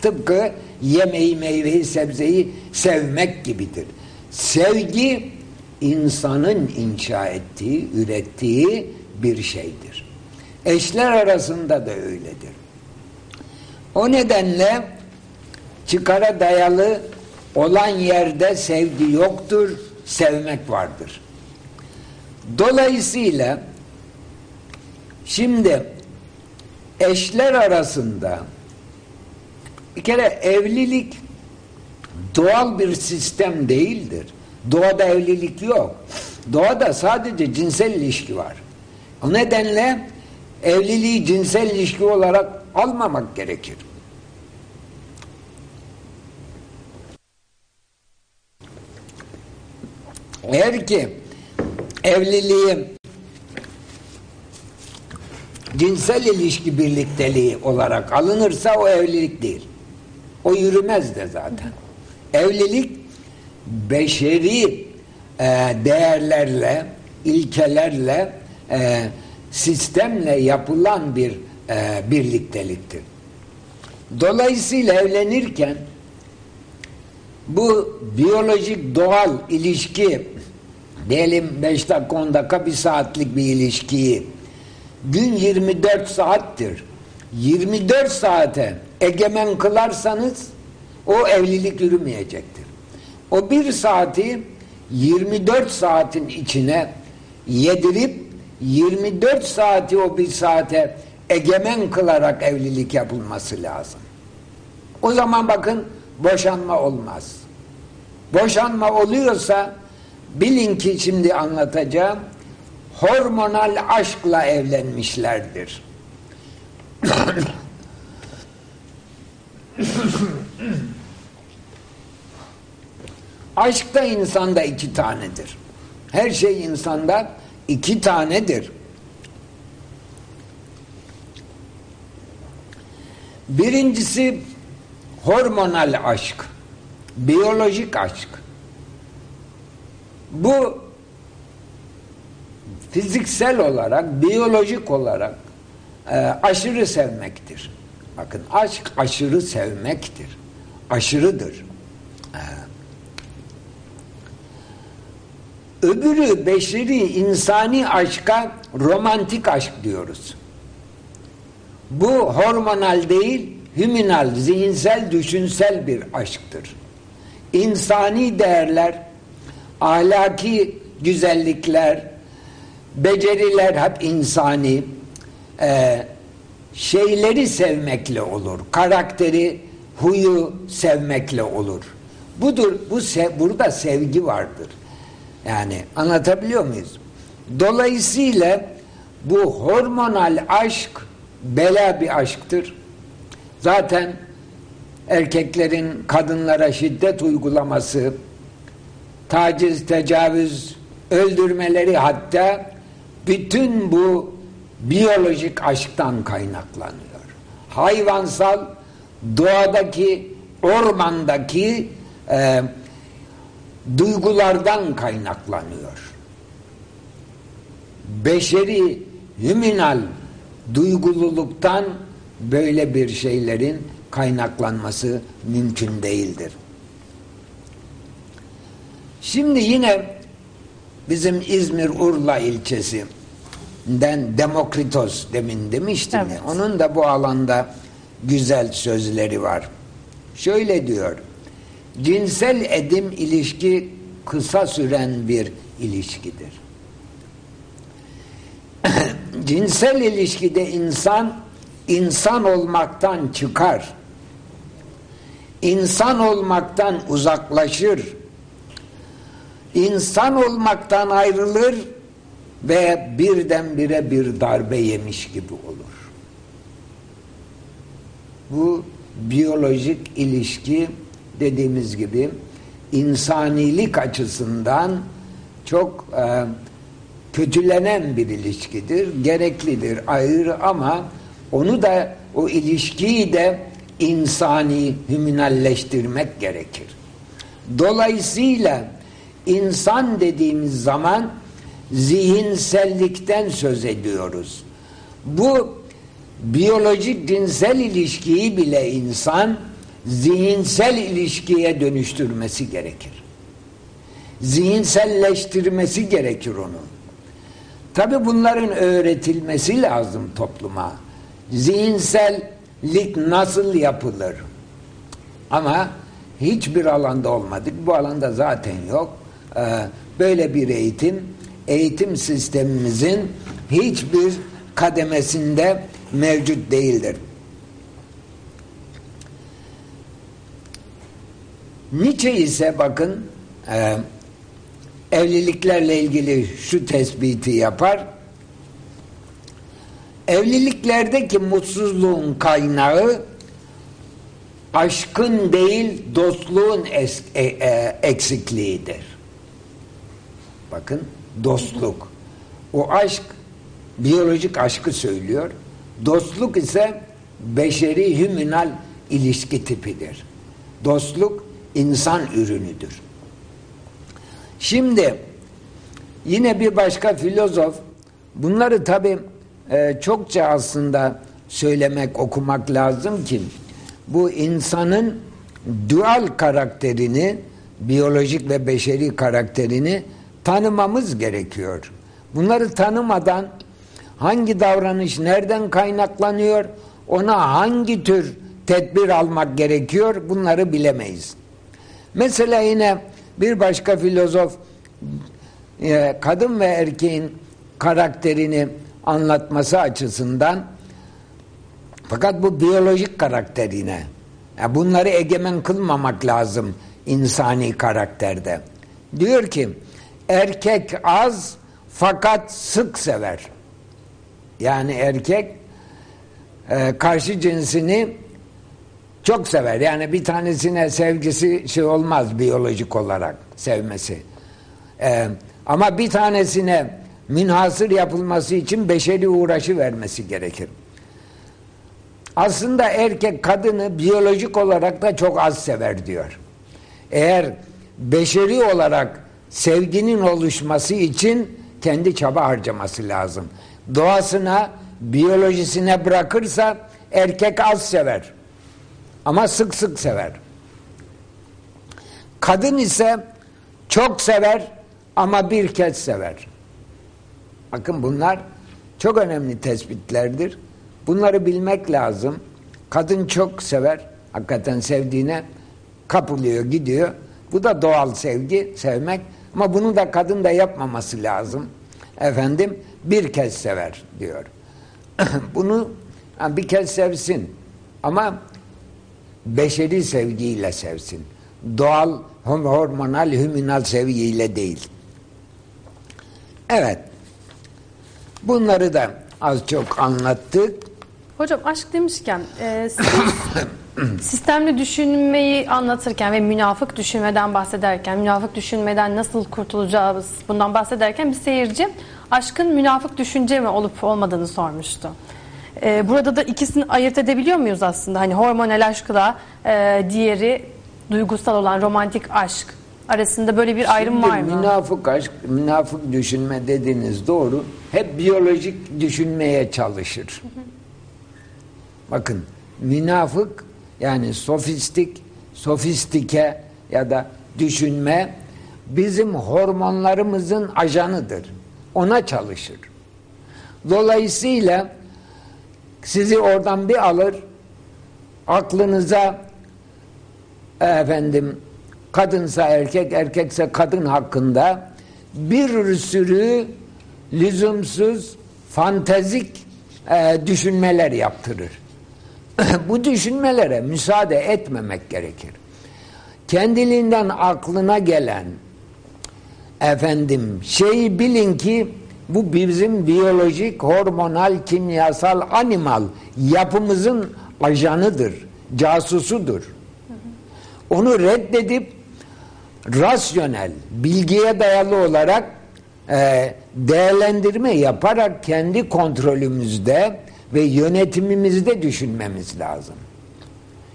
Tıpkı yemeği, meyveyi, sebzeyi sevmek gibidir. Sevgi insanın inşa ettiği, ürettiği bir şeydir. Eşler arasında da öyledir. O nedenle çıkara dayalı olan yerde sevgi yoktur, sevmek vardır. Dolayısıyla şimdi eşler arasında bir kere evlilik doğal bir sistem değildir. Doğada evlilik yok. Doğada sadece cinsel ilişki var. O nedenle evliliği cinsel ilişki olarak almamak gerekir. Eğer ki evliliği cinsel ilişki birlikteliği olarak alınırsa o evlilik değil. O yürümez de zaten. Evlilik beşeri e, değerlerle, ilkelerle, e, sistemle yapılan bir e, birlikteliktir. Dolayısıyla evlenirken bu biyolojik doğal ilişki diyelim 5 dakika 10 dakika bir saatlik bir ilişkiyi gün 24 saattir. 24 saate egemen kılarsanız o evlilik yürümeyecektir. O bir saati 24 saatin içine yedirip 24 saati o bir saate egemen kılarak evlilik yapılması lazım. O zaman bakın boşanma olmaz. Boşanma oluyorsa bilin ki şimdi anlatacağım hormonal aşkla evlenmişlerdir. Aşk da insanda iki tanedir. Her şey insanda iki tanedir. Birincisi hormonal aşk, biyolojik aşk. Bu fiziksel olarak, biyolojik olarak e, aşırı sevmektir. Bakın aşk aşırı sevmektir. Aşırıdır. E, öbürü beşeri insani aşka romantik aşk diyoruz. Bu hormonal değil, hüminal, zihinsel, düşünsel bir aşktır. İnsani değerler, ahlaki güzellikler, beceriler hep insani, e, şeyleri sevmekle olur. Karakteri, huyu sevmekle olur. Budur, bu sev, burada sevgi vardır. Yani anlatabiliyor muyuz? Dolayısıyla bu hormonal aşk bela bir aşktır. Zaten erkeklerin kadınlara şiddet uygulaması, taciz, tecavüz, öldürmeleri hatta bütün bu biyolojik aşktan kaynaklanıyor. Hayvansal, doğadaki, ormandaki e, duygulardan kaynaklanıyor. Beşeri, hüminal duygululuktan böyle bir şeylerin kaynaklanması mümkün değildir. Şimdi yine bizim İzmir Urla ilçesinden Demokritos demin demiştim evet. ya, onun da bu alanda güzel sözleri var. Şöyle diyor, cinsel edim ilişki kısa süren bir ilişkidir. cinsel ilişkide insan insan olmaktan çıkar. İnsan olmaktan uzaklaşır. İnsan olmaktan ayrılır ve birdenbire bir darbe yemiş gibi olur. Bu biyolojik ilişki dediğimiz gibi insanilik açısından çok e, kötülenen bir ilişkidir. Gereklidir, ayrı ama onu da o ilişkiyi de insani hüminalleştirmek gerekir. Dolayısıyla insan dediğimiz zaman zihinsellikten söz ediyoruz. Bu biyolojik cinsel ilişkiyi bile insan zihinsel ilişkiye dönüştürmesi gerekir. Zihinselleştirmesi gerekir onu. Tabi bunların öğretilmesi lazım topluma. Zihinsellik nasıl yapılır? Ama hiçbir alanda olmadık. Bu alanda zaten yok. Ee, böyle bir eğitim, eğitim sistemimizin hiçbir kademesinde mevcut değildir. Nietzsche ise bakın e, evliliklerle ilgili şu tespiti yapar. Evliliklerdeki mutsuzluğun kaynağı aşkın değil dostluğun es, e, e, eksikliğidir. Bakın dostluk. O aşk biyolojik aşkı söylüyor. Dostluk ise beşeri hüminal ilişki tipidir. Dostluk insan ürünüdür. Şimdi yine bir başka filozof bunları tabi e, çokça aslında söylemek, okumak lazım ki bu insanın dual karakterini, biyolojik ve beşeri karakterini tanımamız gerekiyor. Bunları tanımadan hangi davranış nereden kaynaklanıyor, ona hangi tür tedbir almak gerekiyor bunları bilemeyiz. Mesela yine bir başka filozof e, kadın ve erkeğin karakterini anlatması açısından fakat bu biyolojik karakterine yani bunları egemen kılmamak lazım insani karakterde. Diyor ki erkek az fakat sık sever. Yani erkek e, karşı cinsini çok sever. Yani bir tanesine sevgisi şey olmaz biyolojik olarak sevmesi. E, ama bir tanesine münhasır yapılması için beşeri uğraşı vermesi gerekir. Aslında erkek kadını biyolojik olarak da çok az sever diyor. Eğer beşeri olarak sevginin oluşması için kendi çaba harcaması lazım. Doğasına, biyolojisine bırakırsa erkek az sever. Ama sık sık sever. Kadın ise çok sever ama bir kez sever. Bakın bunlar çok önemli tespitlerdir. Bunları bilmek lazım. Kadın çok sever. Hakikaten sevdiğine kapılıyor, gidiyor. Bu da doğal sevgi, sevmek. Ama bunu da kadın da yapmaması lazım. Efendim bir kez sever diyor. bunu bir kez sevsin. Ama beşeri sevgiyle sevsin. Doğal, hormonal, hüminal sevgiyle değil. Evet. Bunları da az çok anlattık. Hocam aşk demişken e, siz sistemli düşünmeyi anlatırken ve münafık düşünmeden bahsederken, münafık düşünmeden nasıl kurtulacağız bundan bahsederken bir seyirci aşkın münafık düşünce mi olup olmadığını sormuştu. E, burada da ikisini ayırt edebiliyor muyuz aslında? Hani hormonal aşkla e, diğeri duygusal olan romantik aşk arasında böyle bir ayrım Şimdi var mı? Münafık aşk, münafık düşünme dediğiniz doğru. Hep biyolojik düşünmeye çalışır. Bakın münafık yani sofistik, sofistike ya da düşünme bizim hormonlarımızın ajanıdır. Ona çalışır. Dolayısıyla sizi oradan bir alır aklınıza efendim kadınsa erkek erkekse kadın hakkında bir sürü lüzumsuz fantezik e, düşünmeler yaptırır. Bu düşünmelere müsaade etmemek gerekir. Kendiliğinden aklına gelen efendim şeyi bilin ki bu bizim biyolojik, hormonal, kimyasal, animal yapımızın ajanıdır, casusudur. Onu reddedip rasyonel, bilgiye dayalı olarak e, değerlendirme yaparak kendi kontrolümüzde ve yönetimimizde düşünmemiz lazım.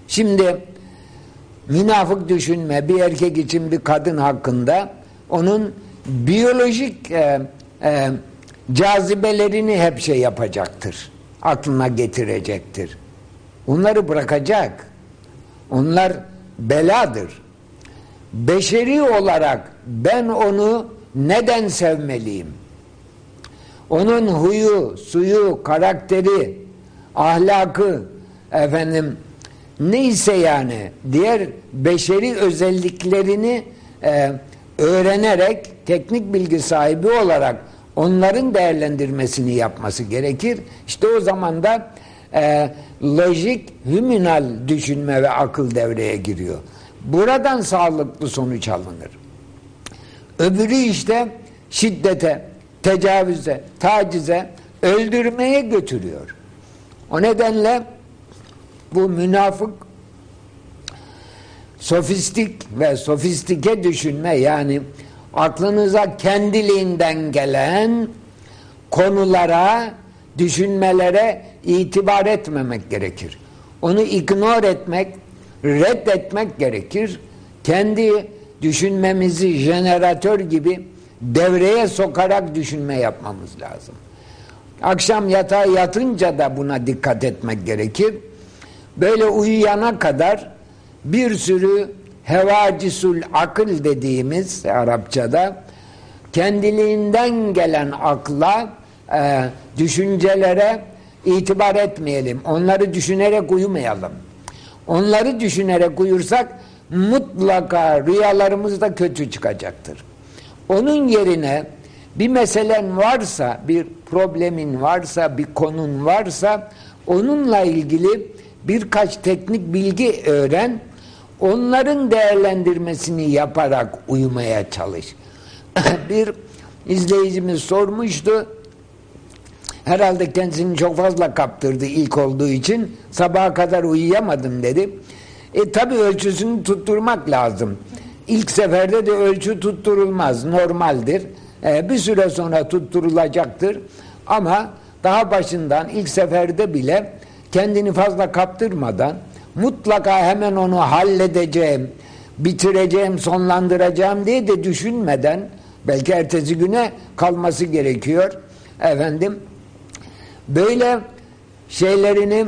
Şimdi münafık düşünme bir erkek için bir kadın hakkında onun biyolojik e, e, cazibelerini hep şey yapacaktır. Aklına getirecektir. Onları bırakacak. Onlar beladır. Beşeri olarak ben onu neden sevmeliyim? Onun huyu, suyu, karakteri, ahlakı, efendim neyse yani diğer beşeri özelliklerini e, öğrenerek teknik bilgi sahibi olarak onların değerlendirmesini yapması gerekir. İşte o zaman da e, lojik, hüminal düşünme ve akıl devreye giriyor. Buradan sağlıklı sonuç alınır. Öbürü işte şiddete, tecavüze, tacize, öldürmeye götürüyor. O nedenle bu münafık sofistik ve sofistike düşünme yani aklınıza kendiliğinden gelen konulara, düşünmelere itibar etmemek gerekir. Onu ignore etmek, reddetmek gerekir. Kendi düşünmemizi jeneratör gibi devreye sokarak düşünme yapmamız lazım. Akşam yatağa yatınca da buna dikkat etmek gerekir. Böyle uyuyana kadar bir sürü hevacisul akıl dediğimiz Arapçada kendiliğinden gelen akla, e, düşüncelere itibar etmeyelim. Onları düşünerek uyumayalım. Onları düşünerek uyursak mutlaka rüyalarımız da kötü çıkacaktır. Onun yerine bir meselen varsa, bir problemin varsa, bir konun varsa onunla ilgili birkaç teknik bilgi öğren, onların değerlendirmesini yaparak uyumaya çalış. bir izleyicimiz sormuştu. Herhalde kendisini çok fazla kaptırdı ilk olduğu için. Sabaha kadar uyuyamadım dedi. E tabi ölçüsünü tutturmak lazım. İlk seferde de ölçü tutturulmaz. Normaldir. E, bir süre sonra tutturulacaktır. Ama daha başından ilk seferde bile kendini fazla kaptırmadan mutlaka hemen onu halledeceğim, bitireceğim, sonlandıracağım diye de düşünmeden belki ertesi güne kalması gerekiyor. Efendim böyle şeylerini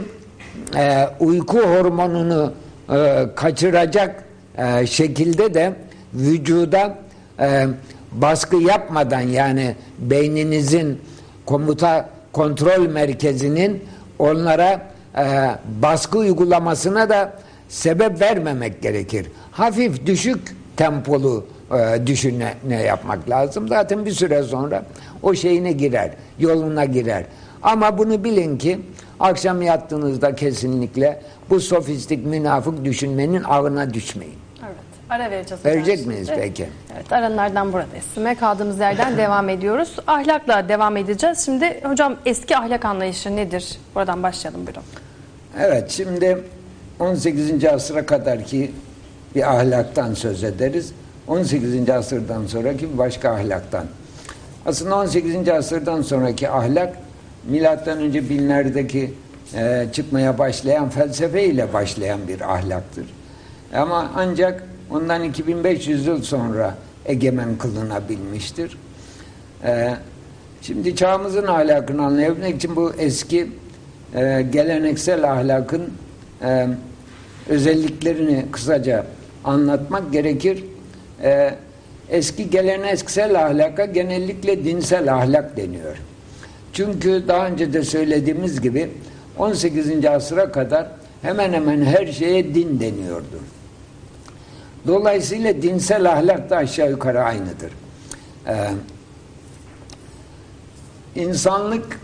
e, uyku hormonunu e, kaçıracak e, şekilde de vücuda e, baskı yapmadan yani beyninizin komuta kontrol merkezinin onlara e, baskı uygulamasına da sebep vermemek gerekir. Hafif düşük tempolu e, düşüne ne yapmak lazım. Zaten bir süre sonra o şeyine girer, yoluna girer. Ama bunu bilin ki akşam yattığınızda kesinlikle bu sofistik münafık düşünmenin ağına düşmeyin. Ara vereceğiz. Verecek miyiz şimdi. peki? Evet. Aranlardan buradayız. Süme kaldığımız yerden devam ediyoruz. Ahlakla devam edeceğiz. Şimdi hocam eski ahlak anlayışı nedir? Buradan başlayalım buyurun. Evet şimdi 18. asıra kadar ki bir ahlaktan söz ederiz. 18. asırdan sonraki bir başka ahlaktan. Aslında 18. asırdan sonraki ahlak milattan önce binlerdeki e, çıkmaya başlayan felsefe ile başlayan bir ahlaktır. Ama ancak ondan 2500 yıl sonra egemen kılınabilmiştir. E, şimdi çağımızın ahlakını anlayabilmek için bu eski e, geleneksel ahlakın e, özelliklerini kısaca anlatmak gerekir. E, eski geleneksel ahlaka genellikle dinsel ahlak deniyor. Çünkü daha önce de söylediğimiz gibi 18. asıra kadar hemen hemen her şeye din deniyordu. Dolayısıyla dinsel ahlak da aşağı yukarı aynıdır. Ee, insanlık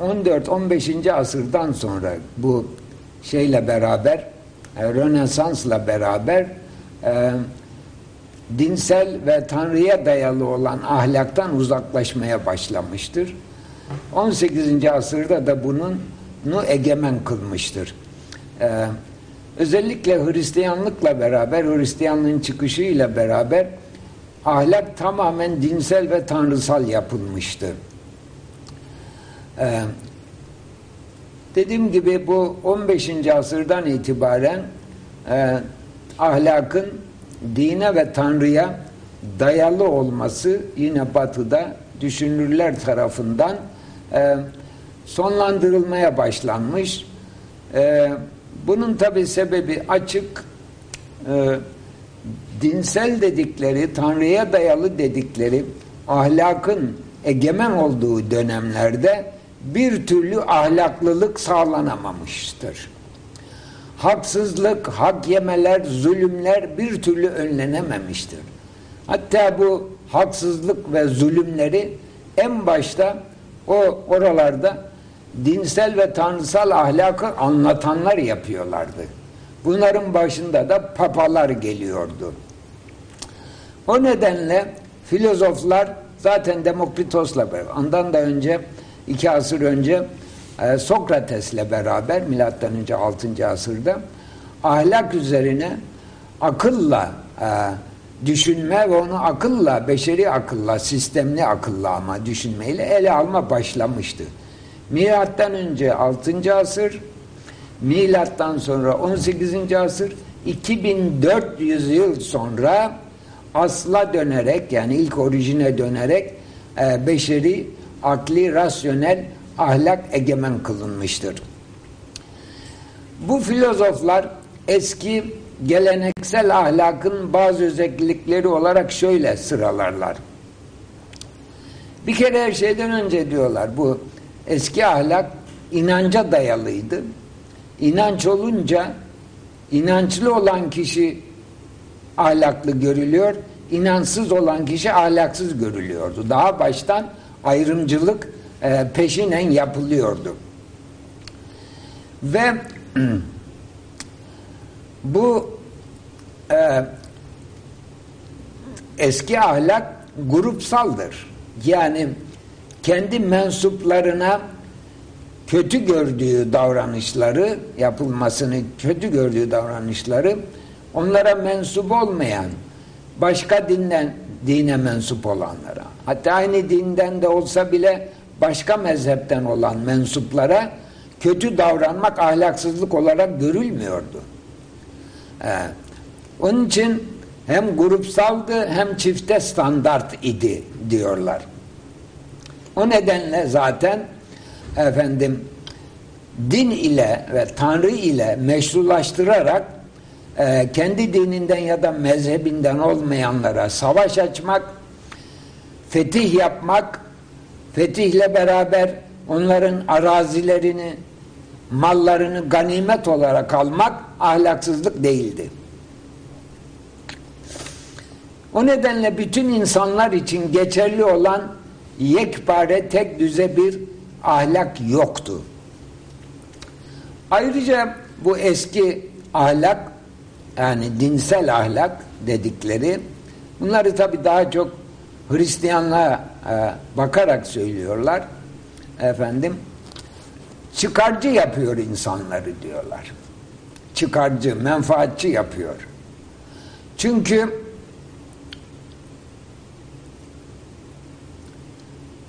14-15. asırdan sonra bu şeyle beraber e, Rönesans'la beraber e, dinsel ve Tanrı'ya dayalı olan ahlaktan uzaklaşmaya başlamıştır. 18. asırda da bunun nu egemen kılmıştır. Ee, özellikle Hristiyanlıkla beraber, Hristiyanlığın çıkışıyla beraber ahlak tamamen dinsel ve tanrısal yapılmıştır. Ee, dediğim gibi bu 15. asırdan itibaren e, ahlakın dine ve tanrıya dayalı olması yine batıda düşünürler tarafından e, sonlandırılmaya başlanmış. E, bunun tabi sebebi açık e, dinsel dedikleri, Tanrı'ya dayalı dedikleri ahlakın egemen olduğu dönemlerde bir türlü ahlaklılık sağlanamamıştır. Haksızlık, hak yemeler, zulümler bir türlü önlenememiştir. Hatta bu haksızlık ve zulümleri en başta o oralarda dinsel ve tanrısal ahlakı anlatanlar yapıyorlardı. Bunların başında da papalar geliyordu. O nedenle filozoflar zaten Demokritos'la beraber, ondan da önce iki asır önce e, Sokrates'le beraber milattan önce 6. asırda ahlak üzerine akılla e, düşünme ve onu akılla, beşeri akılla, sistemli akılla ama düşünmeyle ele alma başlamıştı. Milattan önce 6. asır, milattan sonra 18. asır, 2400 yıl sonra asla dönerek yani ilk orijine dönerek e, beşeri, akli, rasyonel ahlak egemen kılınmıştır. Bu filozoflar eski geleneksel ahlakın bazı özellikleri olarak şöyle sıralarlar. Bir kere her şeyden önce diyorlar bu eski ahlak inanca dayalıydı. İnanç olunca inançlı olan kişi ahlaklı görülüyor, inansız olan kişi ahlaksız görülüyordu. Daha baştan ayrımcılık e, peşinen yapılıyordu. Ve bu e, eski ahlak grupsaldır. Yani kendi mensuplarına kötü gördüğü davranışları yapılmasını kötü gördüğü davranışları onlara mensup olmayan başka dinden dine mensup olanlara hatta aynı dinden de olsa bile başka mezhepten olan mensuplara kötü davranmak ahlaksızlık olarak görülmüyordu. Ee, onun için hem grupsaldı hem çifte standart idi diyorlar. O nedenle zaten efendim din ile ve Tanrı ile meşrulaştırarak e, kendi dininden ya da mezhebinden olmayanlara savaş açmak, fetih yapmak, fetihle beraber onların arazilerini, mallarını ganimet olarak almak ahlaksızlık değildi. O nedenle bütün insanlar için geçerli olan yekpare tek düze bir ahlak yoktu. Ayrıca bu eski ahlak yani dinsel ahlak dedikleri bunları tabi daha çok Hristiyanlığa e, bakarak söylüyorlar. Efendim çıkarcı yapıyor insanları diyorlar. Çıkarcı, menfaatçi yapıyor. Çünkü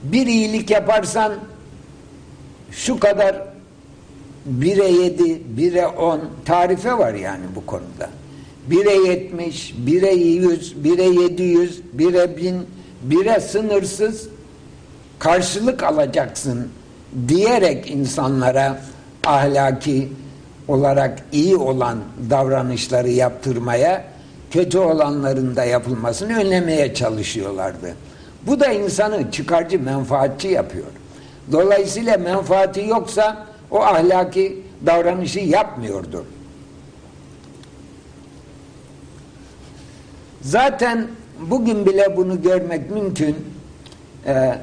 bir iyilik yaparsan şu kadar bire yedi, bire on tarife var yani bu konuda. Bire yetmiş, bire yüz, bire yedi yüz, bire bin, bire sınırsız karşılık alacaksın diyerek insanlara ahlaki olarak iyi olan davranışları yaptırmaya, kötü olanların da yapılmasını önlemeye çalışıyorlardı. Bu da insanı çıkarcı, menfaatçi yapıyor. Dolayısıyla menfaati yoksa o ahlaki davranışı yapmıyordu. Zaten bugün bile bunu görmek mümkün. Ee,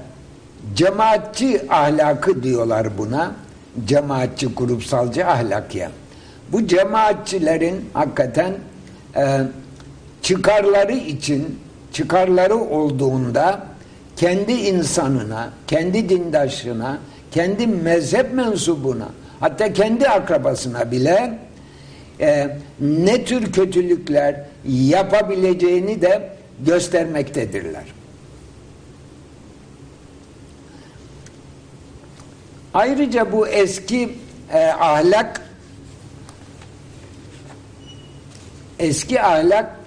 cemaatçi ahlakı diyorlar buna. Cemaatçi, grupsalcı ahlak ya. Bu cemaatçilerin hakikaten e, çıkarları için çıkarları olduğunda kendi insanına, kendi dindaşına, kendi mezhep mensubuna, hatta kendi akrabasına bile e, ne tür kötülükler yapabileceğini de göstermektedirler. Ayrıca bu eski e, ahlak eski ahlak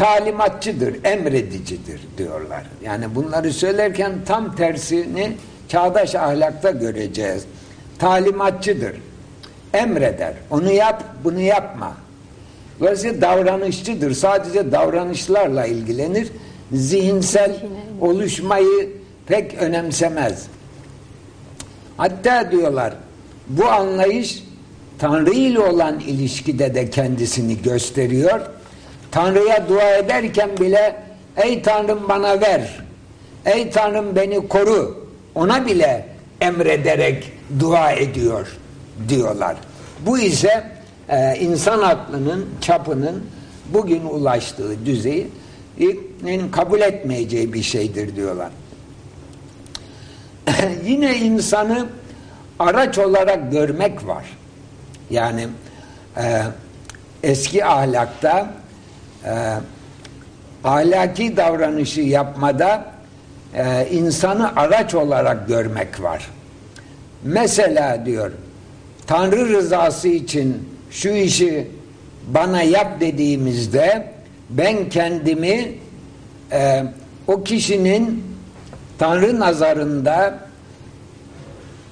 talimatçıdır, emredicidir diyorlar. Yani bunları söylerken tam tersini çağdaş ahlakta göreceğiz. Talimatçıdır. Emreder. Onu yap, bunu yapma. Dolayısıyla davranışçıdır. Sadece davranışlarla ilgilenir. Zihinsel oluşmayı pek önemsemez. Hatta diyorlar bu anlayış Tanrı ile olan ilişkide de kendisini gösteriyor. Tanrı'ya dua ederken bile ey Tanrım bana ver, ey Tanrım beni koru ona bile emrederek dua ediyor diyorlar. Bu ise e, insan aklının çapının bugün ulaştığı düzeyi kabul etmeyeceği bir şeydir diyorlar. Yine insanı araç olarak görmek var. Yani e, eski ahlakta e, ahlaki davranışı yapmada e, insanı araç olarak görmek var. Mesela diyor Tanrı rızası için şu işi bana yap dediğimizde ben kendimi e, o kişinin Tanrı nazarında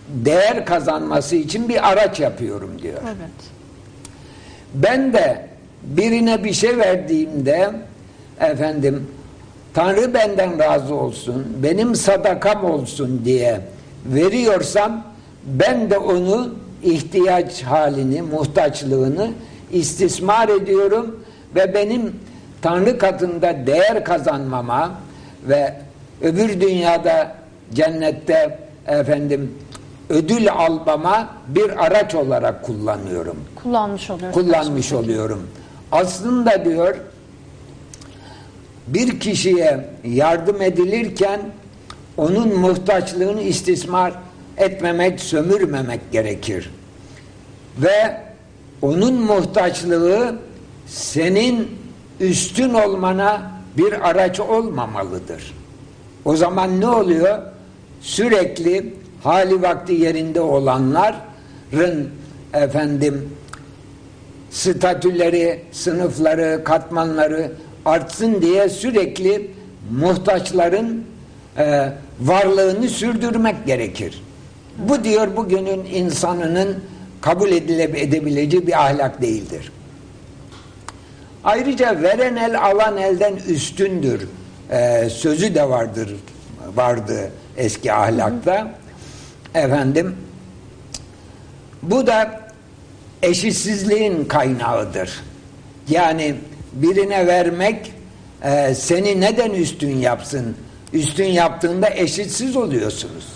değer kazanması için bir araç yapıyorum diyor. Evet. Ben de birine bir şey verdiğimde efendim Tanrı benden razı olsun, benim sadakam olsun diye veriyorsam ben de onu ihtiyaç halini, muhtaçlığını istismar ediyorum ve benim Tanrı katında değer kazanmama ve öbür dünyada cennette efendim ödül almama bir araç olarak kullanıyorum. Kullanmış oluyorum. Kullanmış oluyorum. Aslında diyor bir kişiye yardım edilirken onun muhtaçlığını istismar etmemek, sömürmemek gerekir. Ve onun muhtaçlığı senin üstün olmana bir araç olmamalıdır. O zaman ne oluyor? Sürekli hali vakti yerinde olanların efendim statüleri, sınıfları, katmanları artsın diye sürekli muhtaçların e, varlığını sürdürmek gerekir. Bu diyor bugünün insanının kabul edilebileceği bir ahlak değildir. Ayrıca veren el alan elden üstündür e, sözü de vardır vardı eski ahlakta. Efendim bu da eşitsizliğin kaynağıdır. Yani birine vermek e, seni neden üstün yapsın? Üstün yaptığında eşitsiz oluyorsunuz.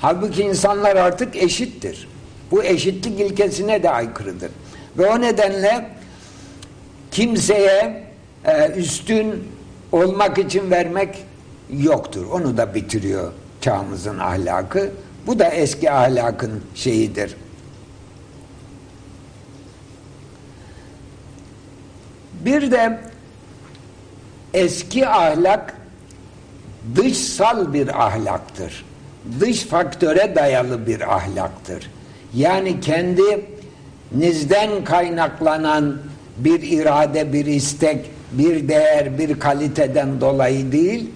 Halbuki insanlar artık eşittir. Bu eşitlik ilkesine de aykırıdır. Ve o nedenle kimseye e, üstün olmak için vermek yoktur. Onu da bitiriyor çağımızın ahlakı. Bu da eski ahlakın şeyidir. Bir de eski ahlak dışsal bir ahlaktır. Dış faktöre dayalı bir ahlaktır. Yani kendinizden kaynaklanan bir irade, bir istek, bir değer, bir kaliteden dolayı değil,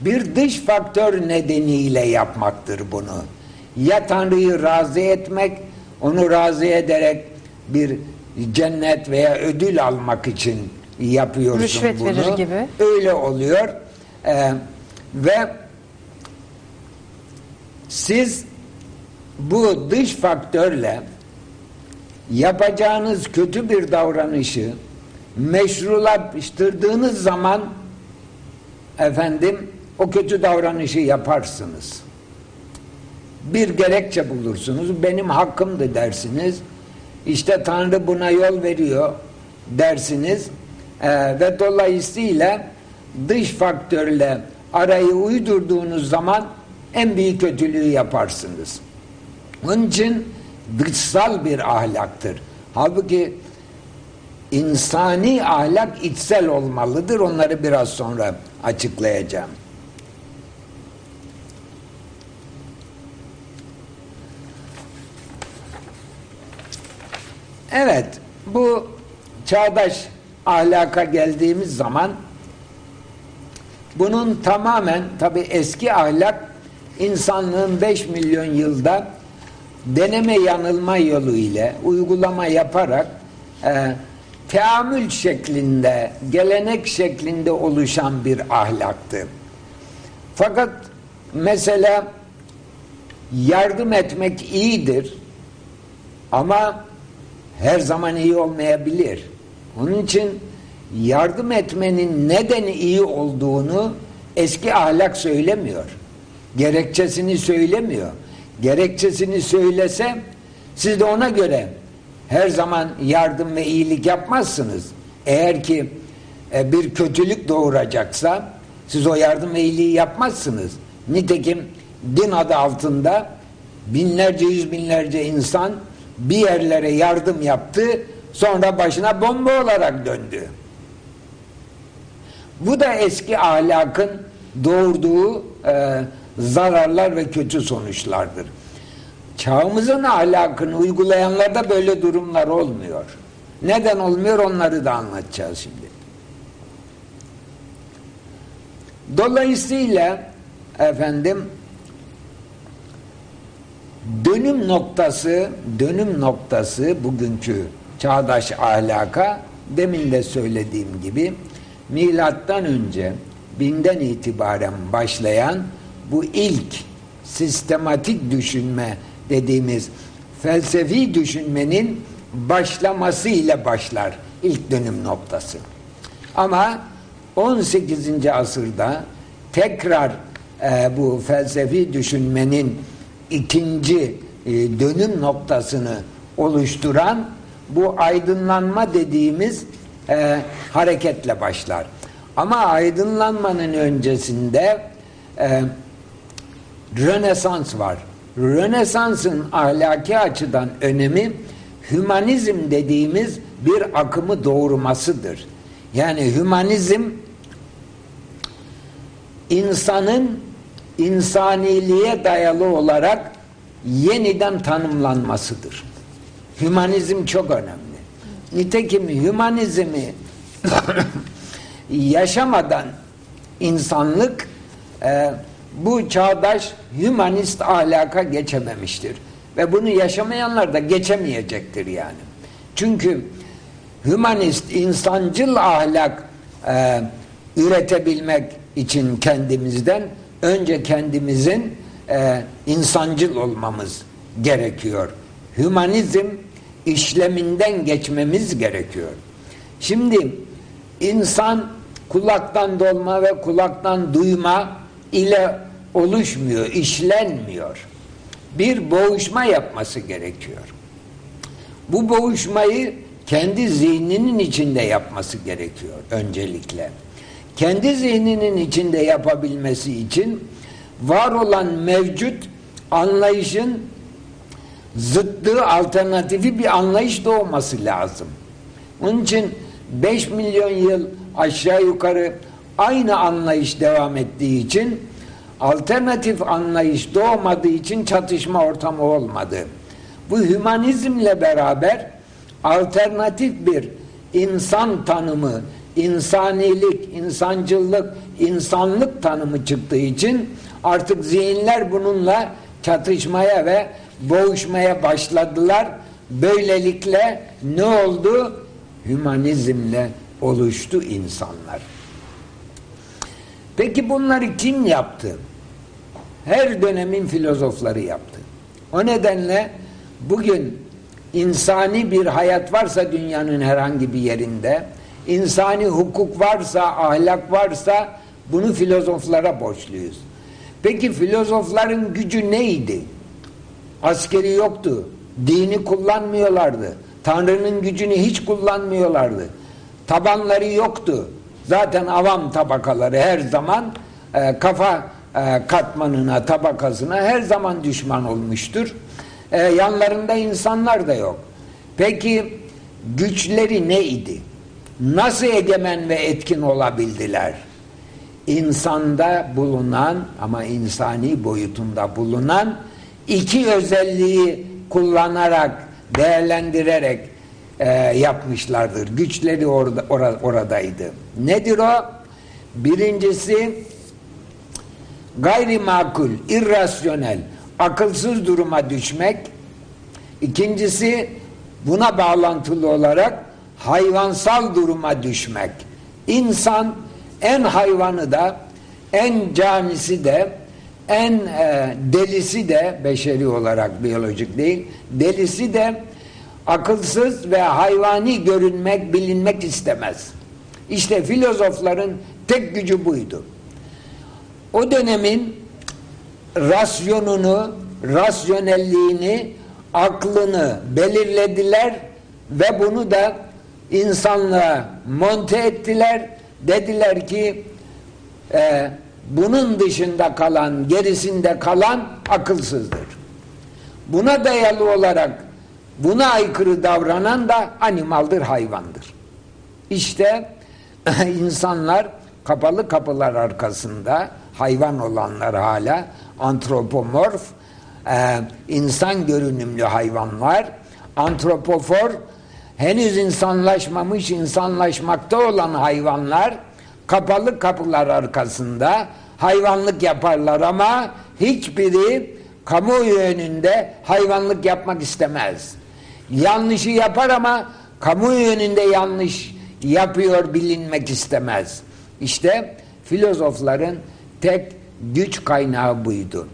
bir dış faktör nedeniyle yapmaktır bunu. Ya Tanrı'yı razı etmek, onu razı ederek bir cennet veya ödül almak için yapıyorsun Rüşvet bunu. verir gibi. Öyle oluyor. Ee, ve siz bu dış faktörle yapacağınız kötü bir davranışı meşrulaştırdığınız zaman efendim o kötü davranışı yaparsınız. Bir gerekçe bulursunuz. Benim hakkımdı dersiniz. İşte Tanrı buna yol veriyor dersiniz. Ee, ve dolayısıyla dış faktörle arayı uydurduğunuz zaman en büyük kötülüğü yaparsınız. Onun için dışsal bir ahlaktır. Halbuki insani ahlak içsel olmalıdır. Onları biraz sonra açıklayacağım. Evet, bu çağdaş ahlaka geldiğimiz zaman bunun tamamen tabi eski ahlak insanlığın 5 milyon yılda deneme yanılma yolu ile uygulama yaparak e, teamül şeklinde, gelenek şeklinde oluşan bir ahlaktı. Fakat mesela yardım etmek iyidir ama her zaman iyi olmayabilir. Onun için yardım etmenin neden iyi olduğunu eski ahlak söylemiyor. Gerekçesini söylemiyor. Gerekçesini söylese siz de ona göre her zaman yardım ve iyilik yapmazsınız. Eğer ki e, bir kötülük doğuracaksa siz o yardım ve iyiliği yapmazsınız. Nitekim din adı altında binlerce yüz binlerce insan bir yerlere yardım yaptı sonra başına bomba olarak döndü. Bu da eski ahlakın doğurduğu e, zararlar ve kötü sonuçlardır. Çağımızın ahlakını uygulayanlarda böyle durumlar olmuyor. Neden olmuyor onları da anlatacağız şimdi. Dolayısıyla efendim dönüm noktası dönüm noktası bugünkü çağdaş ahlaka demin de söylediğim gibi milattan önce binden itibaren başlayan bu ilk sistematik düşünme dediğimiz felsefi düşünmenin başlaması ile başlar ilk dönüm noktası. Ama 18. asırda tekrar e, bu felsefi düşünmenin ikinci e, dönüm noktasını oluşturan bu aydınlanma dediğimiz e, hareketle başlar. Ama aydınlanmanın öncesinde e, Rönesans var. Rönesans'ın ahlaki açıdan önemi hümanizm dediğimiz bir akımı doğurmasıdır. Yani hümanizm insanın insaniliğe dayalı olarak yeniden tanımlanmasıdır. Hümanizm çok önemli. Nitekim hümanizmi yaşamadan insanlık e, bu çağdaş hümanist ahlaka geçememiştir. Ve bunu yaşamayanlar da geçemeyecektir yani. Çünkü hümanist, insancıl ahlak e, üretebilmek için kendimizden önce kendimizin e, insancıl olmamız gerekiyor. Hümanizm işleminden geçmemiz gerekiyor. Şimdi insan kulaktan dolma ve kulaktan duyma ile oluşmuyor, işlenmiyor. Bir boğuşma yapması gerekiyor. Bu boğuşmayı kendi zihninin içinde yapması gerekiyor öncelikle. Kendi zihninin içinde yapabilmesi için var olan mevcut anlayışın zıttığı alternatifi bir anlayış doğması lazım. Onun için 5 milyon yıl aşağı yukarı aynı anlayış devam ettiği için alternatif anlayış doğmadığı için çatışma ortamı olmadı. Bu hümanizmle beraber alternatif bir insan tanımı, insanilik, insancılık, insanlık tanımı çıktığı için artık zihinler bununla çatışmaya ve boğuşmaya başladılar. Böylelikle ne oldu? Hümanizmle oluştu insanlar. Peki bunları kim yaptı? Her dönemin filozofları yaptı. O nedenle bugün insani bir hayat varsa dünyanın herhangi bir yerinde, insani hukuk varsa, ahlak varsa bunu filozoflara borçluyuz. Peki filozofların gücü neydi? Askeri yoktu. Dini kullanmıyorlardı. Tanrı'nın gücünü hiç kullanmıyorlardı. Tabanları yoktu. Zaten avam tabakaları her zaman e, kafa e, katmanına, tabakasına her zaman düşman olmuştur. E, yanlarında insanlar da yok. Peki güçleri neydi? Nasıl egemen ve etkin olabildiler? İnsanda bulunan ama insani boyutunda bulunan iki özelliği kullanarak, değerlendirerek e, yapmışlardır. Güçleri orada, or oradaydı. Nedir o? Birincisi gayrimakul, irrasyonel, akılsız duruma düşmek. İkincisi buna bağlantılı olarak hayvansal duruma düşmek. İnsan en hayvanı da en canisi de en e, delisi de beşeri olarak biyolojik değil delisi de akılsız ve hayvani görünmek bilinmek istemez. İşte filozofların tek gücü buydu. O dönemin rasyonunu, rasyonelliğini, aklını belirlediler ve bunu da insanlığa monte ettiler. Dediler ki e, bunun dışında kalan, gerisinde kalan akılsızdır. Buna dayalı olarak buna aykırı davranan da animaldır, hayvandır. İşte insanlar kapalı kapılar arkasında hayvan olanlar hala antropomorf e, insan görünümlü hayvanlar antropofor henüz insanlaşmamış insanlaşmakta olan hayvanlar kapalı kapılar arkasında hayvanlık yaparlar ama hiçbiri kamuoyu önünde hayvanlık yapmak istemez. Yanlışı yapar ama kamuoyu önünde yanlış yapıyor bilinmek istemez. İşte filozofların tek güç kaynağı buydu.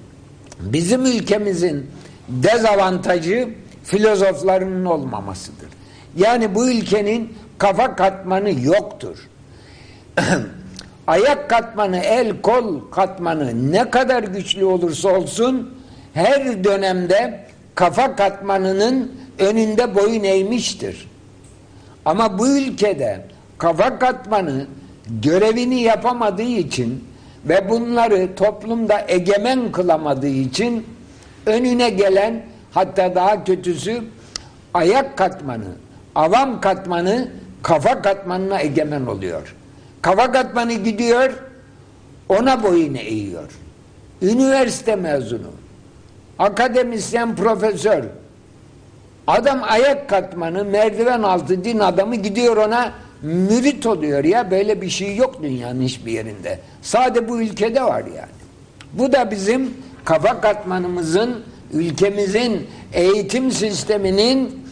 Bizim ülkemizin dezavantajı filozoflarının olmamasıdır. Yani bu ülkenin kafa katmanı yoktur. Ayak katmanı, el kol katmanı ne kadar güçlü olursa olsun her dönemde kafa katmanının önünde boyun eğmiştir. Ama bu ülkede kafa katmanı görevini yapamadığı için ve bunları toplumda egemen kılamadığı için önüne gelen hatta daha kötüsü ayak katmanı, avam katmanı kafa katmanına egemen oluyor. Kafa katmanı gidiyor ona boyun eğiyor. Üniversite mezunu, akademisyen, profesör, adam ayak katmanı, merdiven altı din adamı gidiyor ona mürit oluyor ya böyle bir şey yok dünyanın hiçbir yerinde. Sade bu ülkede var yani. Bu da bizim kafa katmanımızın, ülkemizin eğitim sisteminin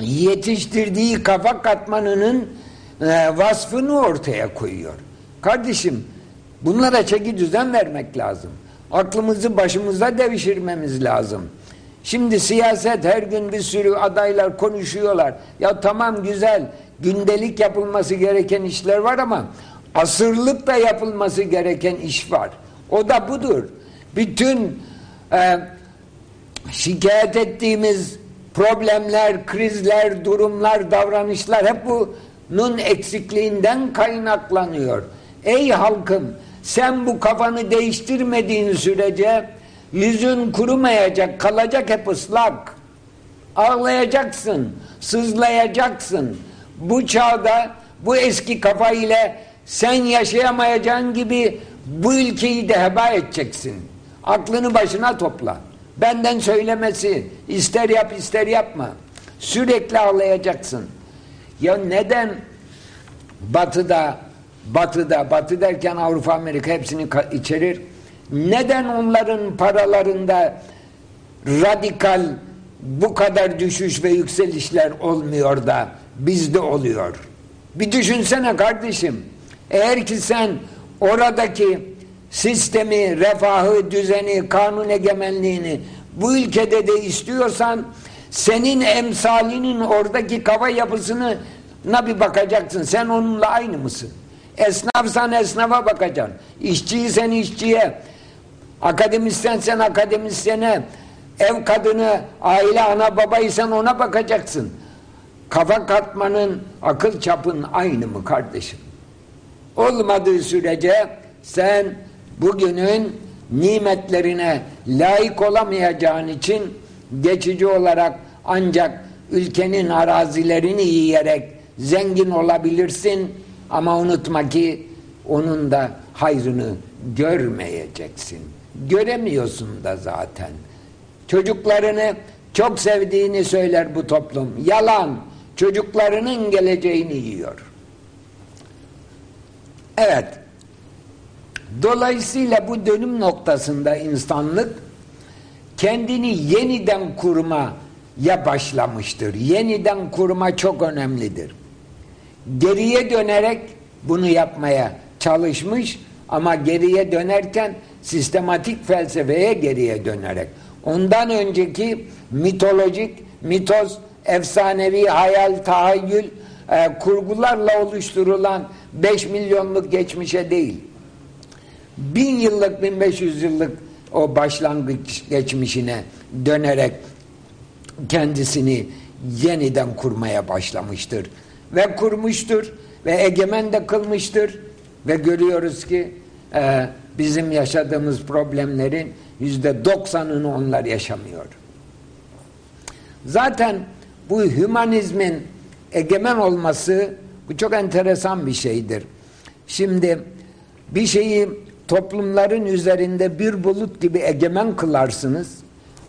yetiştirdiği kafa katmanının e, vasfını ortaya koyuyor. Kardeşim bunlara çeki düzen vermek lazım. Aklımızı başımıza devşirmemiz lazım. Şimdi siyaset her gün bir sürü adaylar konuşuyorlar. Ya tamam güzel gündelik yapılması gereken işler var ama asırlık da yapılması gereken iş var. O da budur. Bütün e, şikayet ettiğimiz problemler, krizler, durumlar, davranışlar hep bunun eksikliğinden kaynaklanıyor. Ey halkım sen bu kafanı değiştirmediğin sürece yüzün kurumayacak, kalacak hep ıslak. Ağlayacaksın, sızlayacaksın. Bu çağda bu eski kafa ile sen yaşayamayacağın gibi bu ülkeyi de heba edeceksin. Aklını başına topla. Benden söylemesi ister yap ister yapma. Sürekli ağlayacaksın. Ya neden batıda batıda batı derken Avrupa Amerika hepsini içerir. Neden onların paralarında radikal bu kadar düşüş ve yükselişler olmuyor da bizde oluyor? Bir düşünsene kardeşim. Eğer ki sen oradaki sistemi, refahı, düzeni, kanun egemenliğini bu ülkede de istiyorsan senin emsalinin oradaki kava yapısını na bir bakacaksın. Sen onunla aynı mısın? Esnafsan esnafa bakacaksın. İşçiysen işçiye, akademisyensen akademisyene, ev kadını, aile ana babaysan ona bakacaksın. Kafa katmanın, akıl çapın aynı mı kardeşim? Olmadığı sürece sen bugünün nimetlerine layık olamayacağın için geçici olarak ancak ülkenin arazilerini yiyerek zengin olabilirsin ama unutma ki onun da hayrını görmeyeceksin. Göremiyorsun da zaten. Çocuklarını çok sevdiğini söyler bu toplum. Yalan. Çocuklarının geleceğini yiyor. Evet. Dolayısıyla bu dönüm noktasında insanlık kendini yeniden kurmaya başlamıştır. Yeniden kurma çok önemlidir. Geriye dönerek bunu yapmaya çalışmış ama geriye dönerken sistematik felsefeye geriye dönerek. Ondan önceki mitolojik, mitos, efsanevi, hayal, tahayyül e, kurgularla oluşturulan 5 milyonluk geçmişe değil bin yıllık, bin beş yüz yıllık o başlangıç geçmişine dönerek kendisini yeniden kurmaya başlamıştır. Ve kurmuştur ve egemen de kılmıştır. Ve görüyoruz ki e, bizim yaşadığımız problemlerin yüzde doksanını onlar yaşamıyor. Zaten bu hümanizmin egemen olması bu çok enteresan bir şeydir. Şimdi bir şeyi toplumların üzerinde bir bulut gibi egemen kılarsınız.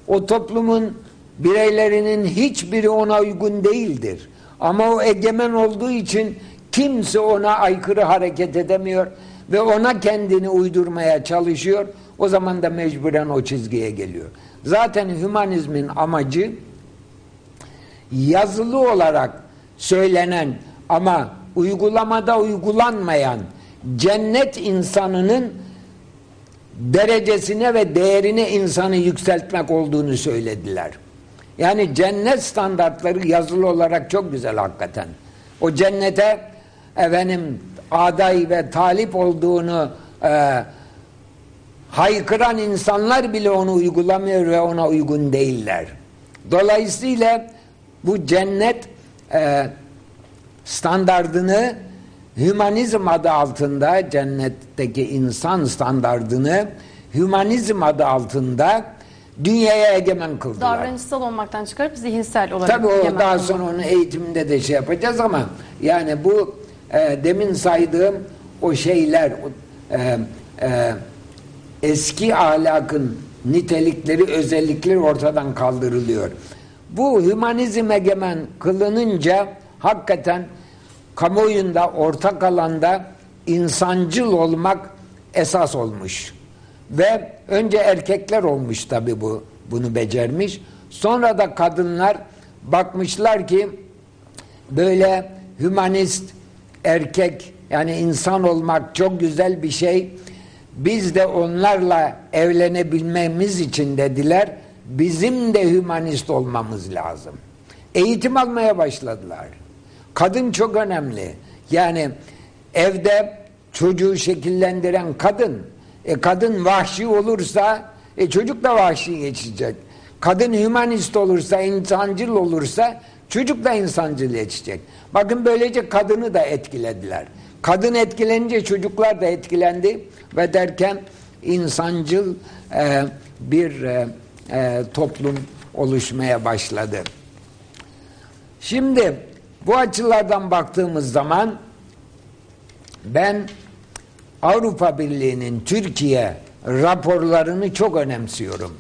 O toplumun bireylerinin hiçbiri ona uygun değildir. Ama o egemen olduğu için kimse ona aykırı hareket edemiyor ve ona kendini uydurmaya çalışıyor. O zaman da mecburen o çizgiye geliyor. Zaten hümanizmin amacı yazılı olarak söylenen ama uygulamada uygulanmayan cennet insanının derecesine ve değerine insanı yükseltmek olduğunu söylediler. Yani cennet standartları yazılı olarak çok güzel hakikaten. O cennete efendim aday ve talip olduğunu e, haykıran insanlar bile onu uygulamıyor ve ona uygun değiller. Dolayısıyla bu cennet e, standardını hümanizm adı altında cennetteki insan standardını hümanizm adı altında dünyaya egemen kıldılar. Davranışsal olmaktan çıkarıp zihinsel olarak Tabii o daha sonra onu eğitimde de şey yapacağız ama yani bu e, demin saydığım o şeyler o, e, e, eski ahlakın nitelikleri, özellikleri ortadan kaldırılıyor. Bu hümanizm egemen kılınınca hakikaten kamuoyunda ortak alanda insancıl olmak esas olmuş. Ve önce erkekler olmuş tabi bu bunu becermiş. Sonra da kadınlar bakmışlar ki böyle hümanist erkek yani insan olmak çok güzel bir şey. Biz de onlarla evlenebilmemiz için dediler. Bizim de hümanist olmamız lazım. Eğitim almaya başladılar. Kadın çok önemli. Yani evde çocuğu şekillendiren kadın. E kadın vahşi olursa e çocuk da vahşi geçecek. Kadın hümanist olursa, insancıl olursa çocuk da insancıl yetişecek. Bakın böylece kadını da etkilediler. Kadın etkilenince çocuklar da etkilendi ve derken insancıl e, bir e, e, toplum oluşmaya başladı. Şimdi bu açılardan baktığımız zaman ben Avrupa Birliği'nin Türkiye raporlarını çok önemsiyorum.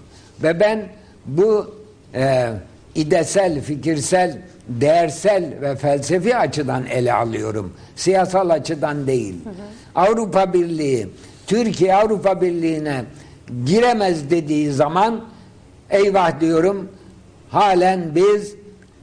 Ve ben bu e, idesel, fikirsel, değersel ve felsefi açıdan ele alıyorum. Siyasal açıdan değil. Hı hı. Avrupa Birliği, Türkiye Avrupa Birliği'ne giremez dediği zaman eyvah diyorum halen biz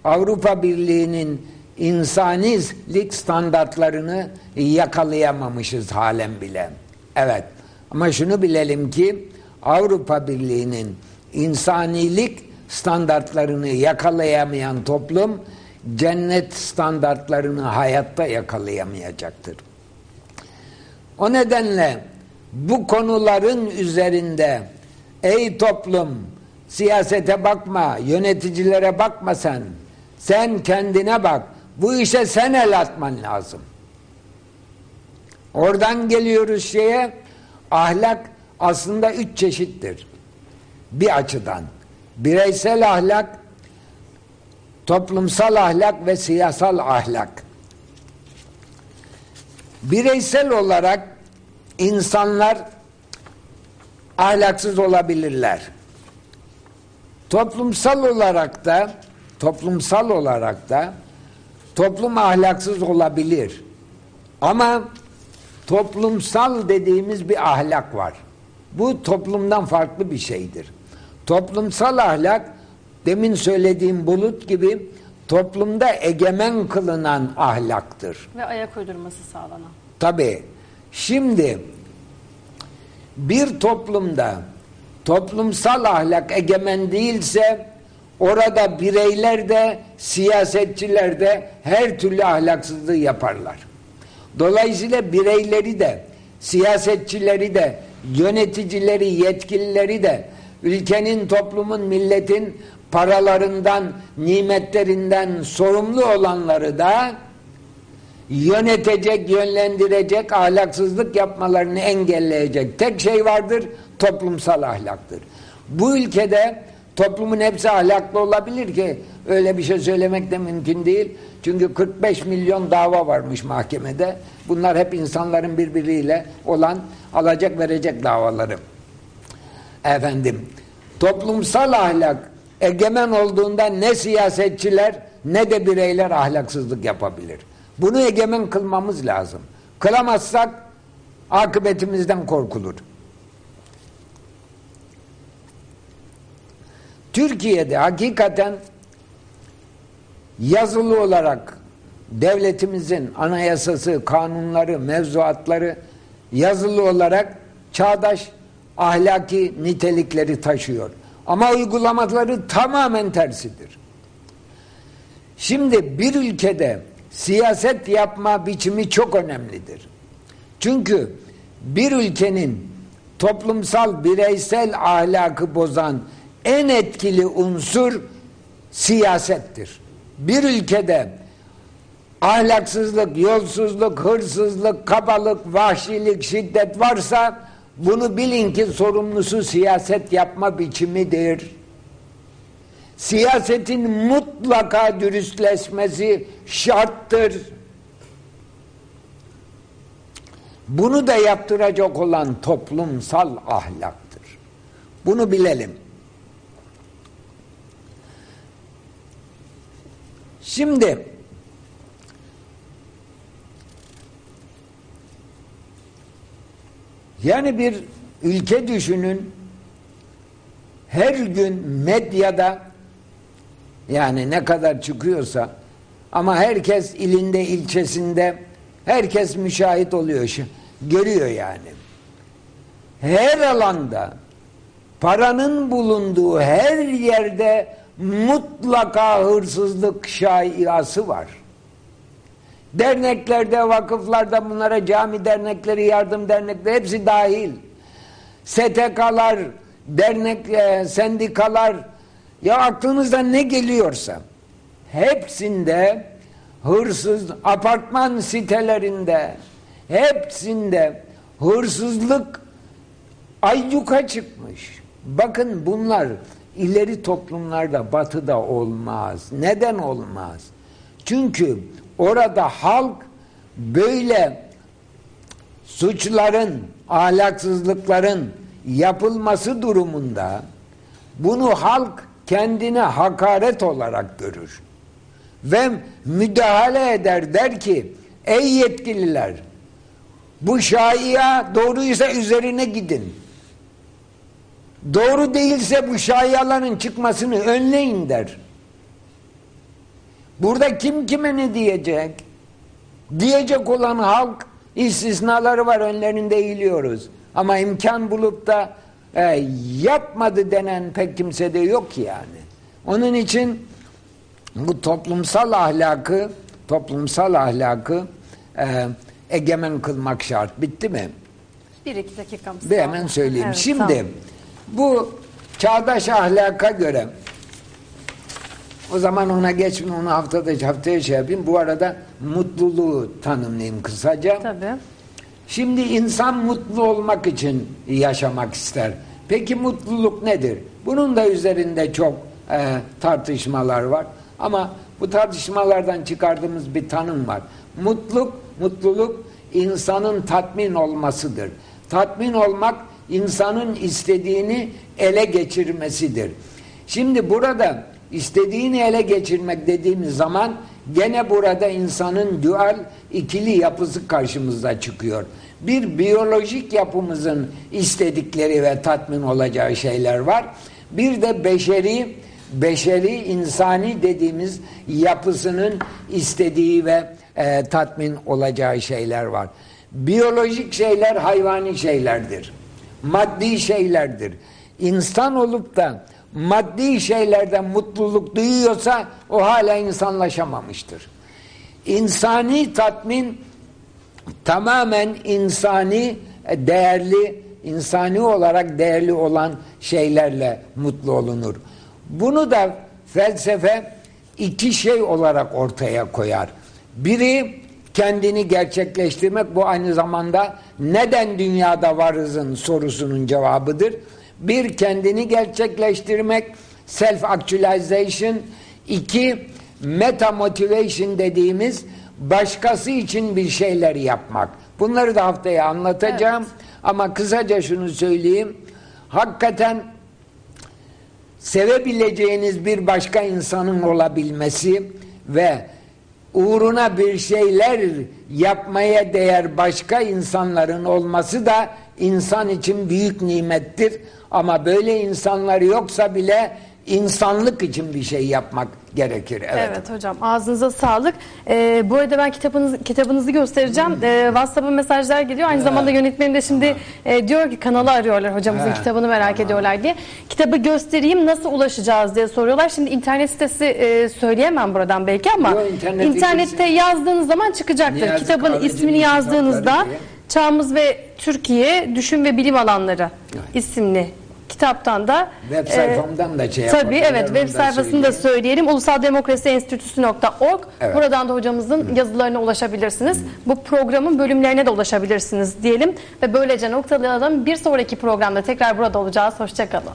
Avrupa Birliği'nin insanilik standartlarını yakalayamamışız halen bile. Evet. Ama şunu bilelim ki Avrupa Birliği'nin insanilik standartlarını yakalayamayan toplum cennet standartlarını hayatta yakalayamayacaktır. O nedenle bu konuların üzerinde ey toplum siyasete bakma, yöneticilere bakma sen. Sen kendine bak. Bu işe sen el atman lazım. Oradan geliyoruz şeye ahlak aslında üç çeşittir. Bir açıdan. Bireysel ahlak, toplumsal ahlak ve siyasal ahlak. Bireysel olarak insanlar ahlaksız olabilirler. Toplumsal olarak da toplumsal olarak da toplum ahlaksız olabilir. Ama toplumsal dediğimiz bir ahlak var. Bu toplumdan farklı bir şeydir. Toplumsal ahlak demin söylediğim bulut gibi toplumda egemen kılınan ahlaktır. Ve ayak uydurması sağlanan. Tabii. Şimdi bir toplumda toplumsal ahlak egemen değilse orada bireyler de siyasetçiler de her türlü ahlaksızlığı yaparlar. Dolayısıyla bireyleri de siyasetçileri de yöneticileri yetkilileri de ülkenin toplumun milletin paralarından nimetlerinden sorumlu olanları da yönetecek, yönlendirecek, ahlaksızlık yapmalarını engelleyecek tek şey vardır, toplumsal ahlaktır. Bu ülkede toplumun hepsi ahlaklı olabilir ki öyle bir şey söylemek de mümkün değil. Çünkü 45 milyon dava varmış mahkemede. Bunlar hep insanların birbiriyle olan alacak verecek davaları. Efendim, toplumsal ahlak egemen olduğunda ne siyasetçiler ne de bireyler ahlaksızlık yapabilir. Bunu egemen kılmamız lazım. Kılamazsak akıbetimizden korkulur. Türkiye'de hakikaten yazılı olarak devletimizin anayasası, kanunları, mevzuatları yazılı olarak çağdaş ahlaki nitelikleri taşıyor. Ama uygulamaları tamamen tersidir. Şimdi bir ülkede siyaset yapma biçimi çok önemlidir. Çünkü bir ülkenin toplumsal bireysel ahlakı bozan en etkili unsur siyasettir. Bir ülkede ahlaksızlık, yolsuzluk, hırsızlık, kabalık, vahşilik, şiddet varsa bunu bilin ki sorumlusu siyaset yapma biçimidir. Siyasetin mutlaka dürüstleşmesi şarttır. Bunu da yaptıracak olan toplumsal ahlaktır. Bunu bilelim. Şimdi yani bir ülke düşünün her gün medyada yani ne kadar çıkıyorsa ama herkes ilinde ilçesinde herkes müşahit oluyor görüyor yani. Her alanda paranın bulunduğu her yerde mutlaka hırsızlık şaiası var. Derneklerde, vakıflarda bunlara cami dernekleri, yardım dernekleri hepsi dahil. STK'lar, dernek, e, sendikalar ya aklınızda ne geliyorsa hepsinde hırsız apartman sitelerinde hepsinde hırsızlık ayyuka çıkmış. Bakın bunlar ileri toplumlarda batıda olmaz. Neden olmaz? Çünkü orada halk böyle suçların, ahlaksızlıkların yapılması durumunda bunu halk kendine hakaret olarak görür. Ve müdahale eder der ki ey yetkililer bu şaia doğruysa üzerine gidin. Doğru değilse bu şaiaların çıkmasını önleyin der. Burada kim kime ne diyecek? Diyecek olan halk istisnaları var önlerinde eğiliyoruz. Ama imkan bulup da e, yapmadı denen pek kimse de yok yani. Onun için bu toplumsal ahlakı toplumsal ahlakı e, egemen kılmak şart. Bitti mi? Bir iki dakikamız Bir hemen söyleyeyim. Evet, Şimdi tamam. Bu çağdaş ahlaka göre o zaman ona geçme onu haftada haftaya şey yapayım. Bu arada mutluluğu tanımlayayım kısaca. Tabii. Şimdi insan mutlu olmak için yaşamak ister. Peki mutluluk nedir? Bunun da üzerinde çok e, tartışmalar var. Ama bu tartışmalardan çıkardığımız bir tanım var. Mutluluk, mutluluk insanın tatmin olmasıdır. Tatmin olmak insanın istediğini ele geçirmesidir. Şimdi burada istediğini ele geçirmek dediğimiz zaman gene burada insanın dual ikili yapısı karşımıza çıkıyor. Bir biyolojik yapımızın istedikleri ve tatmin olacağı şeyler var. Bir de beşeri beşeri insani dediğimiz yapısının istediği ve e, tatmin olacağı şeyler var. Biyolojik şeyler hayvani şeylerdir. Maddi şeylerdir. İnsan olup da maddi şeylerden mutluluk duyuyorsa o hala insanlaşamamıştır. İnsani tatmin tamamen insani e, değerli, insani olarak değerli olan şeylerle mutlu olunur. Bunu da felsefe iki şey olarak ortaya koyar. Biri kendini gerçekleştirmek bu aynı zamanda neden dünyada varızın sorusunun cevabıdır. Bir kendini gerçekleştirmek self actualization, iki meta motivation dediğimiz başkası için bir şeyler yapmak. Bunları da haftaya anlatacağım evet. ama kısaca şunu söyleyeyim. Hakikaten sevebileceğiniz bir başka insanın olabilmesi ve uğruna bir şeyler yapmaya değer başka insanların olması da insan için büyük nimettir. Ama böyle insanlar yoksa bile insanlık için bir şey yapmak gerekir. Evet, evet hocam ağzınıza sağlık. Ee, bu arada ben kitabınız, kitabınızı göstereceğim. Ee, WhatsApp'a mesajlar geliyor. Aynı evet. zamanda yönetmenim de şimdi e, diyor ki kanalı arıyorlar hocamızın evet. kitabını merak tamam. ediyorlar diye. Kitabı göstereyim nasıl ulaşacağız diye soruyorlar. Şimdi internet sitesi e, söyleyemem buradan belki ama Yo, internet internette ilgisi... yazdığınız zaman çıkacaktır. Niyazi Kitabın ismini yazdığınızda Çağımız ve Türkiye Düşün ve Bilim Alanları evet. isimli kitaptan da Web e, sayfamdan da şey Tabii evet web sayfasını da söyleyelim. ulusaldemokrasienstitüsü.org Evet. Buradan da hocamızın yazılarına ulaşabilirsiniz. Bu programın bölümlerine de ulaşabilirsiniz diyelim ve böylece noktalayalım. Bir sonraki programda tekrar burada olacağız. Hoşçakalın.